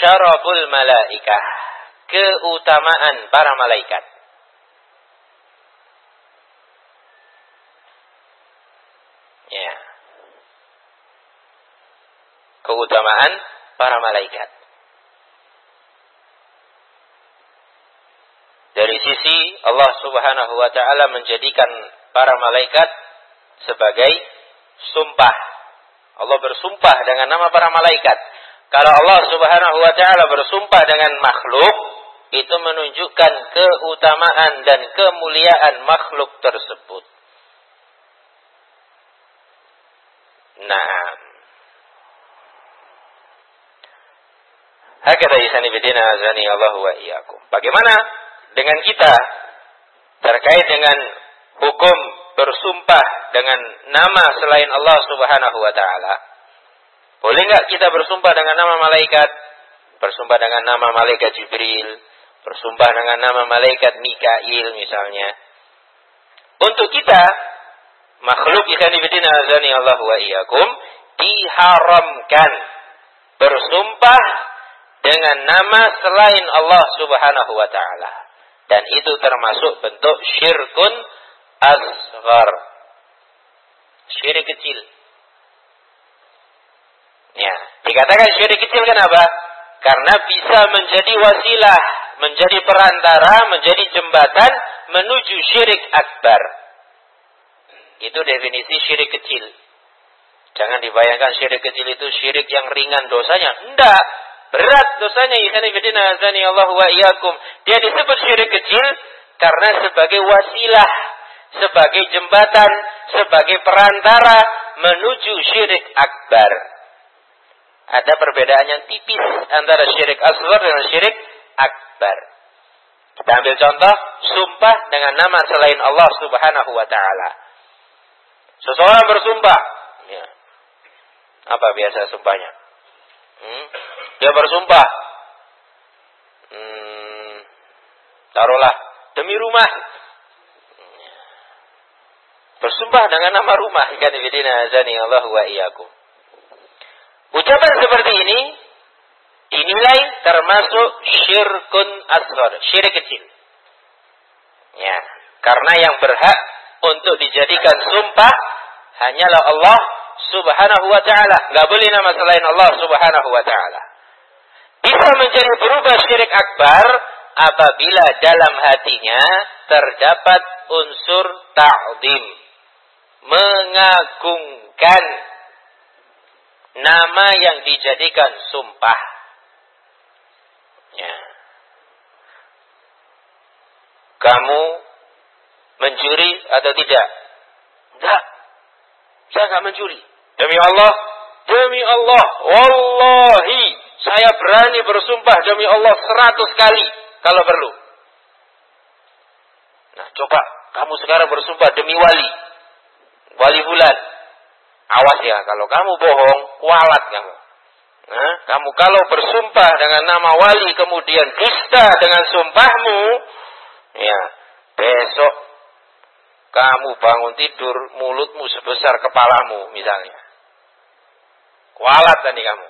syaraful malaikah, keutamaan para malaikat. Ya. Keutamaan para malaikat. Dari sisi Allah Subhanahu wa taala menjadikan para malaikat sebagai sumpah. Allah bersumpah dengan nama para malaikat. Kalau Allah Subhanahu wa taala bersumpah dengan makhluk, itu menunjukkan keutamaan dan kemuliaan makhluk tersebut. Nah, Hakata isani bidina azani Allah wa iyyakum. Bagaimana dengan kita terkait dengan hukum bersumpah dengan nama selain Allah Subhanahu wa taala? Boleh nggak kita bersumpah dengan nama malaikat? Bersumpah dengan nama malaikat Jibril, bersumpah dengan nama malaikat Mikail misalnya. Untuk kita makhluk ikan ibadina azani Allah wa iyyakum diharamkan bersumpah dengan nama selain Allah Subhanahu wa taala. Dan itu termasuk bentuk syirkun asghar. Syirik kecil. Ya, dikatakan syirik kecil kenapa? Karena bisa menjadi wasilah, menjadi perantara, menjadi jembatan menuju syirik akbar. Itu definisi syirik kecil. Jangan dibayangkan syirik kecil itu syirik yang ringan dosanya. Enggak. Berat dosanya ikhwan fillah azani Allah wa iyyakum. Dia disebut syirik kecil karena sebagai wasilah, sebagai jembatan, sebagai perantara menuju syirik akbar. Ada perbedaan yang tipis antara syirik asghar dengan syirik akbar. Kita ambil contoh, sumpah dengan nama selain Allah Subhanahu wa taala. Seseorang bersumpah, ya. Apa biasa sumpahnya? Hmm? Dia bersumpah. Hmm, taruhlah demi rumah. Bersumpah dengan nama rumah. Ikan ibidina azani Allah wa iyyakum. Ucapan seperti ini dinilai termasuk syirkun asghar, syirik kecil. Ya, karena yang berhak untuk dijadikan sumpah hanyalah Allah Subhanahu wa taala. Enggak boleh nama selain Allah Subhanahu wa taala. Bisa menjadi berubah syirik akbar apabila dalam hatinya terdapat unsur ta'zim. Mengagungkan nama yang dijadikan sumpah. Ya. Kamu mencuri atau tidak? Enggak. Saya enggak mencuri. Demi Allah, demi Allah, wallahi, saya berani bersumpah demi Allah seratus kali kalau perlu. Nah, coba kamu sekarang bersumpah demi wali. Wali bulan. Awas ya, kalau kamu bohong, kualat kamu. Nah, kamu kalau bersumpah dengan nama wali kemudian dusta dengan sumpahmu, ya, besok kamu bangun tidur mulutmu sebesar kepalamu misalnya. Kualat tadi kamu.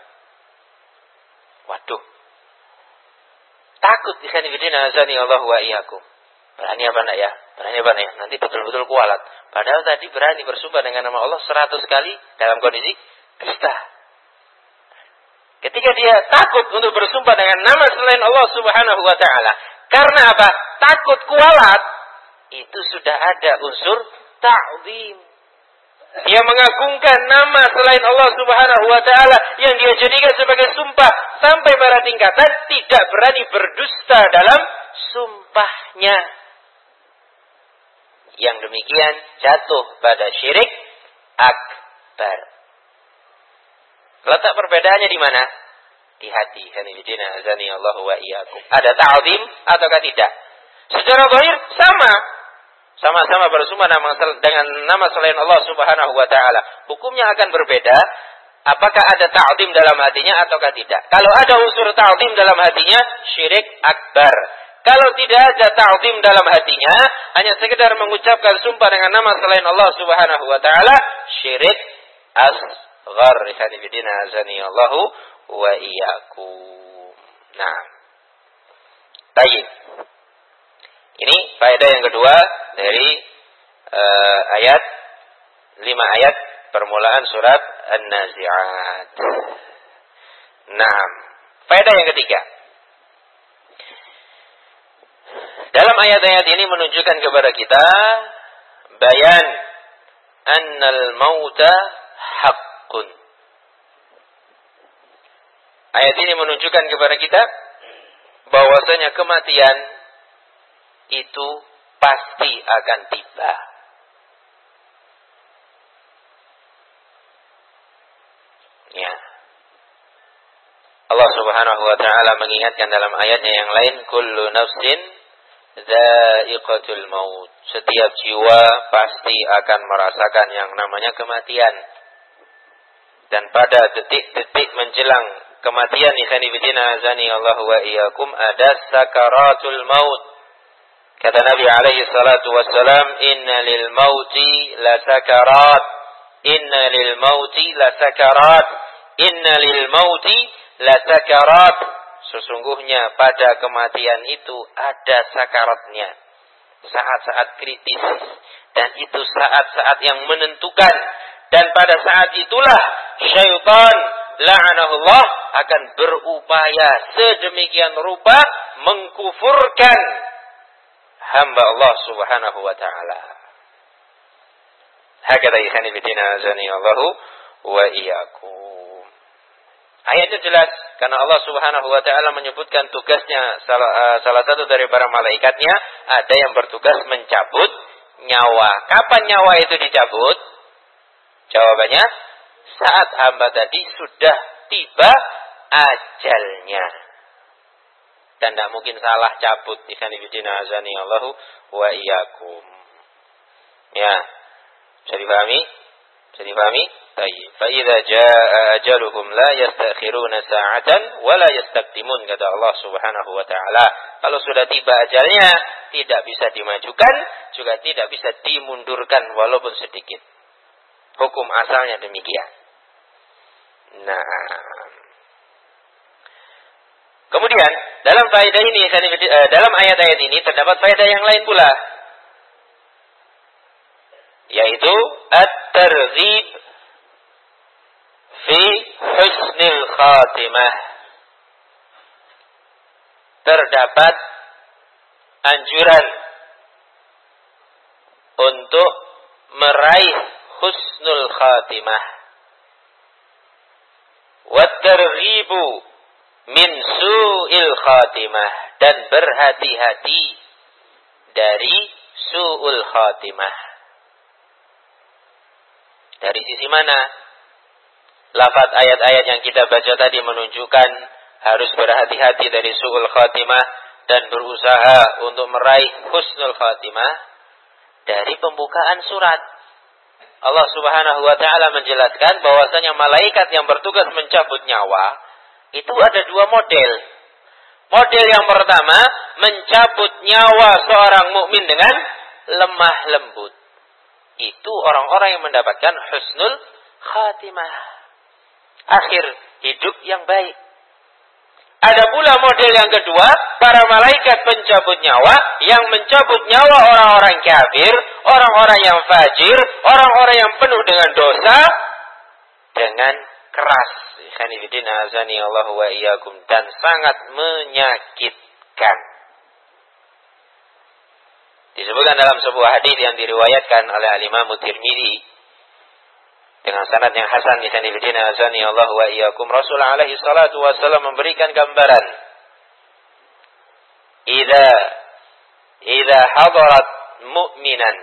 Waduh. Takut di sana bidina azani Allah wa iyyakum. Berani apa enggak ya? Berani enggak ya? Nanti betul-betul kualat. Padahal tadi berani bersumpah dengan nama Allah seratus kali dalam kondisi dusta. Ketika dia takut untuk bersumpah dengan nama selain Allah Subhanahu wa taala, karena apa? Takut kualat, itu sudah ada unsur ta'zim. Dia mengagungkan nama selain Allah Subhanahu wa taala yang dia jadikan sebagai sumpah sampai pada tingkatan tidak berani berdusta dalam sumpahnya. Yang demikian jatuh pada syirik akbar. Letak perbedaannya di mana? Di hati. Azani Allah wa iyyakum. Ada ta'zim ataukah tidak? Secara zahir sama. Sama-sama bersumber nama dengan nama selain Allah Subhanahu wa taala. Hukumnya akan berbeda apakah ada ta'zim dalam hatinya ataukah tidak. Kalau ada unsur ta'zim dalam hatinya, syirik akbar. Kalau tidak ada ta'zim dalam hatinya, hanya sekedar mengucapkan sumpah dengan nama selain Allah Subhanahu wa taala, syirik asghar. Ikhwan fillah azani Allahu wa iyyakum. Nah. Baik. Ini faedah yang kedua dari uh, ayat lima ayat permulaan surat An-Nazi'at. Nah, faedah yang ketiga. Dalam ayat-ayat ini menunjukkan kepada kita bayan annal mauta haqqun. Ayat ini menunjukkan kepada kita bahwasanya kematian itu pasti akan tiba. Ya. Allah Subhanahu wa taala mengingatkan dalam ayatnya yang lain kullu nafsin dzaiqatul maut. Setiap jiwa pasti akan merasakan yang namanya kematian. Dan pada detik-detik menjelang kematian ikhani bidina azani Allah wa iyyakum ada sakaratul maut. Kata Nabi alaihi salatu wassalam, "Inna lil mauti la sakarat." Inna lil mauti la sakarat. Inna lil mauti la sakarat. Sesungguhnya pada kematian itu ada sakaratnya. Saat-saat kritis. Dan itu saat-saat yang menentukan. Dan pada saat itulah syaitan la'anahullah akan berupaya sedemikian rupa mengkufurkan hamba Allah Subhanahu wa taala. Bidina azani Allahu wa iyyakum. Ayatnya jelas karena Allah Subhanahu wa taala menyebutkan tugasnya salah, uh, salah satu dari para malaikatnya ada yang bertugas mencabut nyawa. Kapan nyawa itu dicabut? Jawabannya saat hamba tadi sudah tiba ajalnya. Dan tidak mungkin salah cabut. Ikhani bidina azani Allahu wa iyyakum. Ya, bisa dipahami? Bisa dipahami? Baik. Fa idza jaa ajaluhum la yastakhiruna sa'atan wa la yastaqdimun kata Allah Subhanahu wa taala. Kalau sudah tiba ajalnya, tidak bisa dimajukan, juga tidak bisa dimundurkan walaupun sedikit. Hukum asalnya demikian. Nah, Kemudian dalam faedah ini eh, dalam ayat-ayat ini terdapat faedah yang lain pula yaitu at-targhib fi husnil khatimah. Terdapat anjuran untuk meraih husnul khatimah. Wat-targhibu min su'il khatimah dan berhati-hati dari su'ul khatimah dari sisi mana? Lafat ayat-ayat yang kita baca tadi menunjukkan harus berhati-hati dari su'ul khatimah dan berusaha untuk meraih husnul khatimah dari pembukaan surat. Allah Subhanahu wa taala menjelaskan bahwasanya malaikat yang bertugas mencabut nyawa itu ada dua model. Model yang pertama mencabut nyawa seorang mukmin dengan lemah lembut itu orang-orang yang mendapatkan husnul khatimah. Akhir hidup yang baik. Ada pula model yang kedua, para malaikat pencabut nyawa yang mencabut nyawa orang-orang kafir, orang-orang yang fajir, orang-orang yang penuh dengan dosa dengan keras. dan sangat menyakitkan. Disebutkan dalam sebuah hadis yang diriwayatkan oleh Al-Imam Tirmidzi dengan sanad yang hasan di sanifidina azani Allah wa iyyakum. Rasul alaihi salatu wasallam memberikan gambaran Idza idza hadarat mu'minan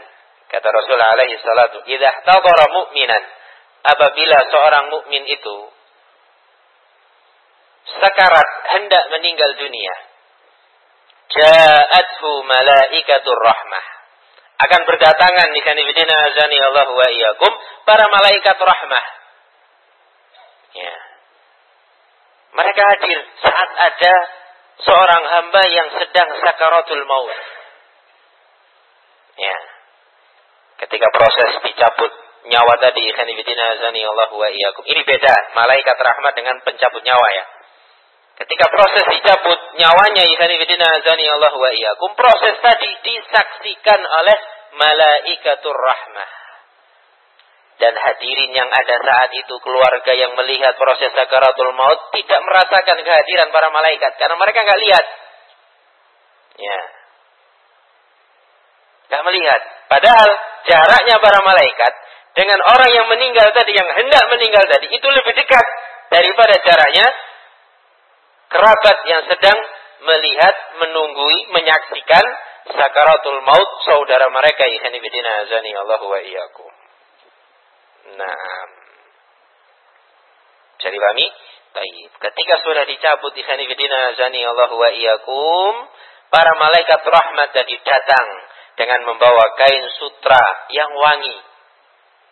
kata Rasul alaihi salatu idza hadara mu'minan apabila seorang mukmin itu sakarat hendak meninggal dunia ja'athu malaikatur rahmah. Akan berdatangan di kanibidina azani Allah wa iyyakum para malaikat rahmah. Ya. Mereka hadir saat ada seorang hamba yang sedang sakaratul maut. Ya. Ketika proses dicabut nyawa tadi kanibidina azani Allah wa iyyakum. Ini beda malaikat rahmat dengan pencabut nyawa ya Ketika proses dicabut nyawanya Ikhwanifidina azani Allah wa iyyakum, proses tadi disaksikan oleh malaikatur rahmah. Dan hadirin yang ada saat itu keluarga yang melihat proses sakaratul maut tidak merasakan kehadiran para malaikat karena mereka nggak lihat. Ya. Nggak melihat. Padahal jaraknya para malaikat dengan orang yang meninggal tadi yang hendak meninggal tadi itu lebih dekat daripada jaraknya kerabat yang sedang melihat, menunggui, menyaksikan sakaratul maut saudara mereka bidina azani Allah wa iyyakum. Nah. Jadi kami Baik. Ketika sudah dicabut bidina azani Allah wa iyyakum, para malaikat rahmat tadi datang dengan membawa kain sutra yang wangi.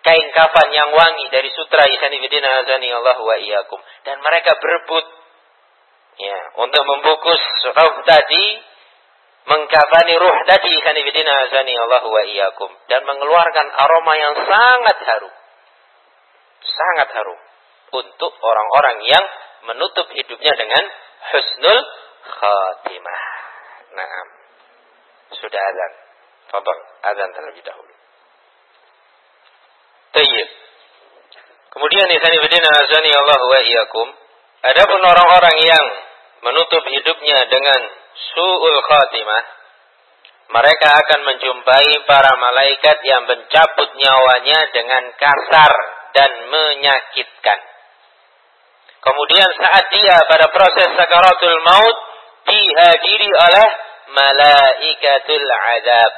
Kain kafan yang wangi dari sutra bidina azani Allah wa iyyakum. Dan mereka berebut ya untuk membungkus ruh tadi mengkafani ruh tadi kanifidina azani Allah wa iyyakum dan mengeluarkan aroma yang sangat harum sangat harum untuk orang-orang yang menutup hidupnya dengan husnul khatimah. Nah, sudah azan. Fadal, azan terlebih dahulu. Tayyib. Kemudian ikhwan fillah azani Allah wa iyyakum, adapun orang-orang yang menutup hidupnya dengan su'ul khatimah, mereka akan menjumpai para malaikat yang mencabut nyawanya dengan kasar dan menyakitkan. Kemudian saat dia pada proses sakaratul maut dihadiri oleh malaikatul azab.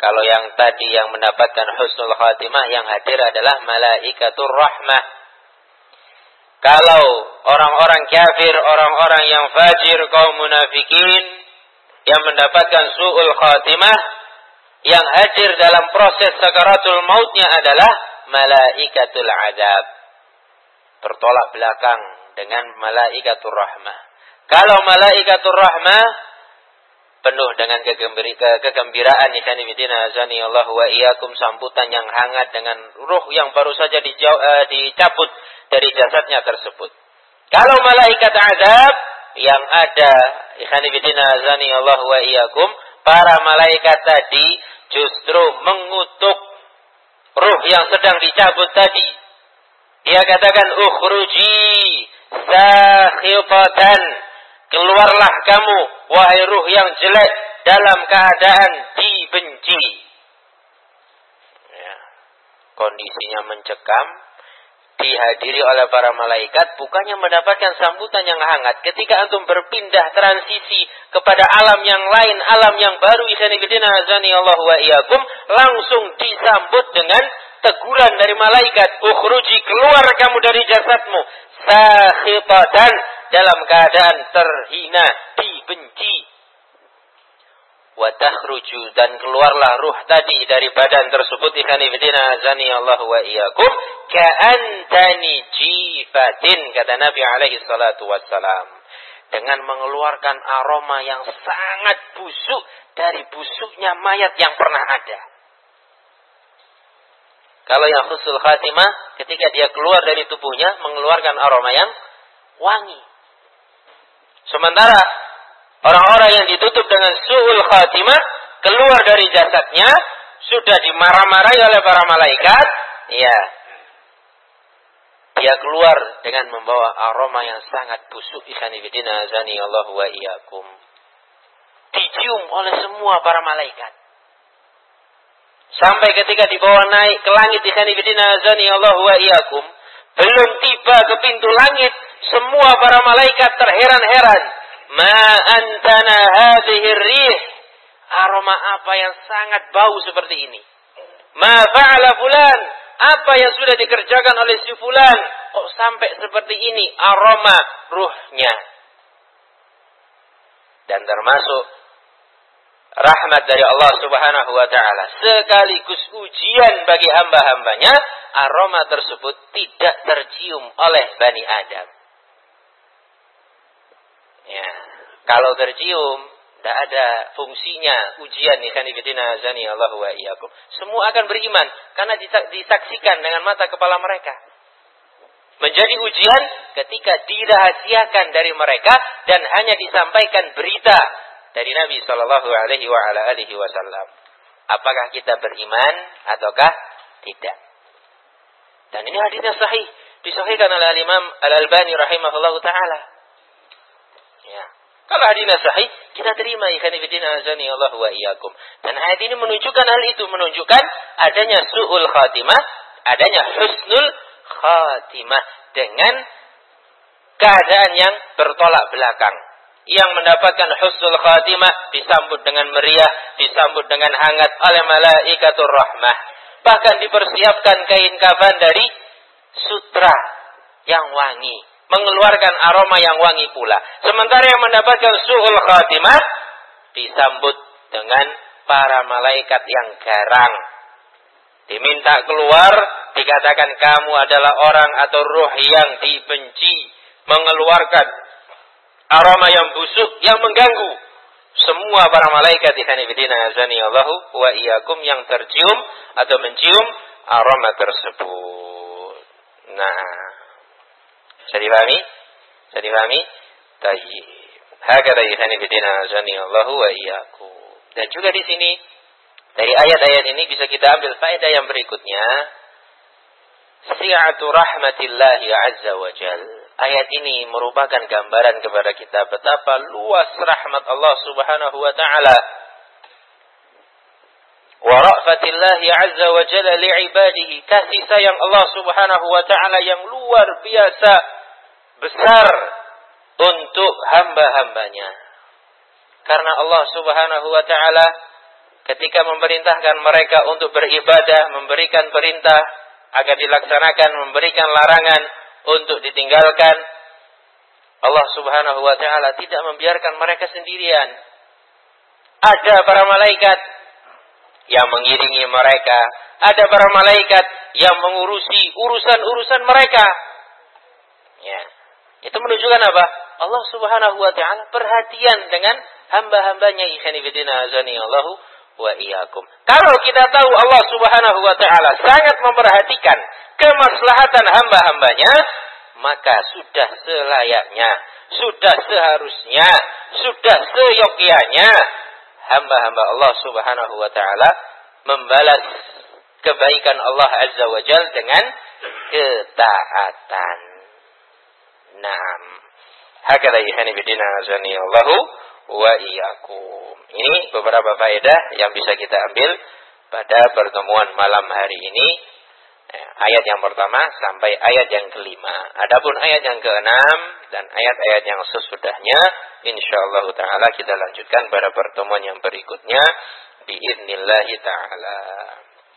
Kalau yang tadi yang mendapatkan husnul khatimah yang hadir adalah malaikatul rahmah. Kalau orang-orang kafir, orang-orang yang fajir, kaum munafikin yang mendapatkan su'ul khatimah yang hadir dalam proses sakaratul mautnya adalah malaikatul azab. Bertolak belakang dengan malaikatul rahmah. Kalau malaikatul rahmah penuh dengan kegembiraan azani Allah wa iyyakum sambutan yang hangat dengan ruh yang baru saja uh, dicabut dari jasadnya tersebut. Kalau malaikat azab yang ada ikan ibidina azani Allah wa iyyakum para malaikat tadi justru mengutuk ruh yang sedang dicabut tadi. Dia katakan ukhruji sakhifatan Keluarlah kamu, wahai ruh yang jelek, dalam keadaan dibenci. Ya. Kondisinya mencekam, dihadiri oleh para malaikat, bukannya mendapatkan sambutan yang hangat. Ketika antum berpindah transisi kepada alam yang lain, alam yang baru, Allah wa langsung disambut dengan teguran dari malaikat. Ukhruji, keluar kamu dari jasadmu. Sakhitatan, dalam keadaan terhina, dibenci. Watakhruju dan keluarlah ruh tadi dari badan tersebut ikhwanifidina azani Allah wa iyyakum ka'antani jifatin kata Nabi alaihi salatu wassalam dengan mengeluarkan aroma yang sangat busuk dari busuknya mayat yang pernah ada. Kalau yang khusul khatimah ketika dia keluar dari tubuhnya mengeluarkan aroma yang wangi. Sementara orang-orang yang ditutup dengan su'ul khatimah keluar dari jasadnya sudah dimarah-marahi oleh para malaikat, ya. Dia keluar dengan membawa aroma yang sangat busuk isanibidina azani Allah wa iyyakum. Dicium oleh semua para malaikat. Sampai ketika dibawa naik ke langit di bidina azani Allah wa iyakum. Belum tiba ke pintu langit. Semua para malaikat terheran-heran. Ma antana hadhihi rih. Aroma apa yang sangat bau seperti ini. Ma fa'ala fulan. Apa yang sudah dikerjakan oleh si fulan. Kok sampai seperti ini aroma ruhnya. Dan termasuk rahmat dari Allah Subhanahu wa taala sekaligus ujian bagi hamba-hambanya aroma tersebut tidak tercium oleh Bani Adam ya kalau tercium tidak ada fungsinya ujian ikhwanifidina azani Allah wa iyyakum semua akan beriman karena disaksikan dengan mata kepala mereka menjadi ujian ketika dirahasiakan dari mereka dan hanya disampaikan berita dari Nabi Shallallahu Alaihi Wasallam. Apakah kita beriman ataukah tidak? Dan ini hadisnya sahih, disahihkan oleh Imam Al Albani rahimahullah taala. Ya. Kalau hadisnya sahih, kita terima ikan ibadina azani Allah wa iyyakum. Dan ayat ini menunjukkan hal itu, menunjukkan adanya su'ul khatimah, adanya husnul khatimah dengan keadaan yang bertolak belakang yang mendapatkan husnul khatimah disambut dengan meriah, disambut dengan hangat oleh malaikatur rahmah. Bahkan dipersiapkan kain kafan dari sutra yang wangi, mengeluarkan aroma yang wangi pula. Sementara yang mendapatkan suhul khatimah disambut dengan para malaikat yang garang. Diminta keluar, dikatakan kamu adalah orang atau ruh yang dibenci, mengeluarkan aroma yang busuk yang mengganggu semua para malaikat ikhwanifidina azani Allahu wa iyyakum yang tercium atau mencium aroma tersebut. Nah, bisa dipahami? Bisa dipahami? Tayyib. Hakata ikhwanifidina azani Allahu wa. Dan juga di sini dari ayat-ayat ini bisa kita ambil faedah yang berikutnya. Si'atu rahmatillahi azza wa jalla Ayat ini merupakan gambaran kepada kita betapa luas rahmat Allah Subhanahu wa taala. Wa ra'fatillahi 'azza wa jalla li'ibadihi. Kasih sayang Allah Subhanahu wa taala yang luar biasa besar untuk hamba-hambanya. Karena Allah Subhanahu wa taala ketika memerintahkan mereka untuk beribadah, memberikan perintah agar dilaksanakan, memberikan larangan untuk ditinggalkan. Allah Subhanahu wa taala tidak membiarkan mereka sendirian. Ada para malaikat yang mengiringi mereka, ada para malaikat yang mengurusi urusan-urusan mereka. Ya. Itu menunjukkan apa? Allah Subhanahu wa taala perhatian dengan hamba-hambanya Allahu wa iyyakum. Kalau kita tahu Allah Subhanahu wa taala sangat memperhatikan kemaslahatan hamba-hambanya, maka sudah selayaknya, sudah seharusnya, sudah seyogyanya hamba-hamba Allah Subhanahu wa taala membalas kebaikan Allah Azza wa Jal dengan ketaatan. Naam. Hakala ihani bidina azani Allahu wa iyyakum. Ini beberapa faedah yang bisa kita ambil pada pertemuan malam hari ini ayat yang pertama sampai ayat yang kelima. Adapun ayat yang keenam dan ayat-ayat yang sesudahnya, insyaallah taala kita lanjutkan pada pertemuan yang berikutnya. Taala.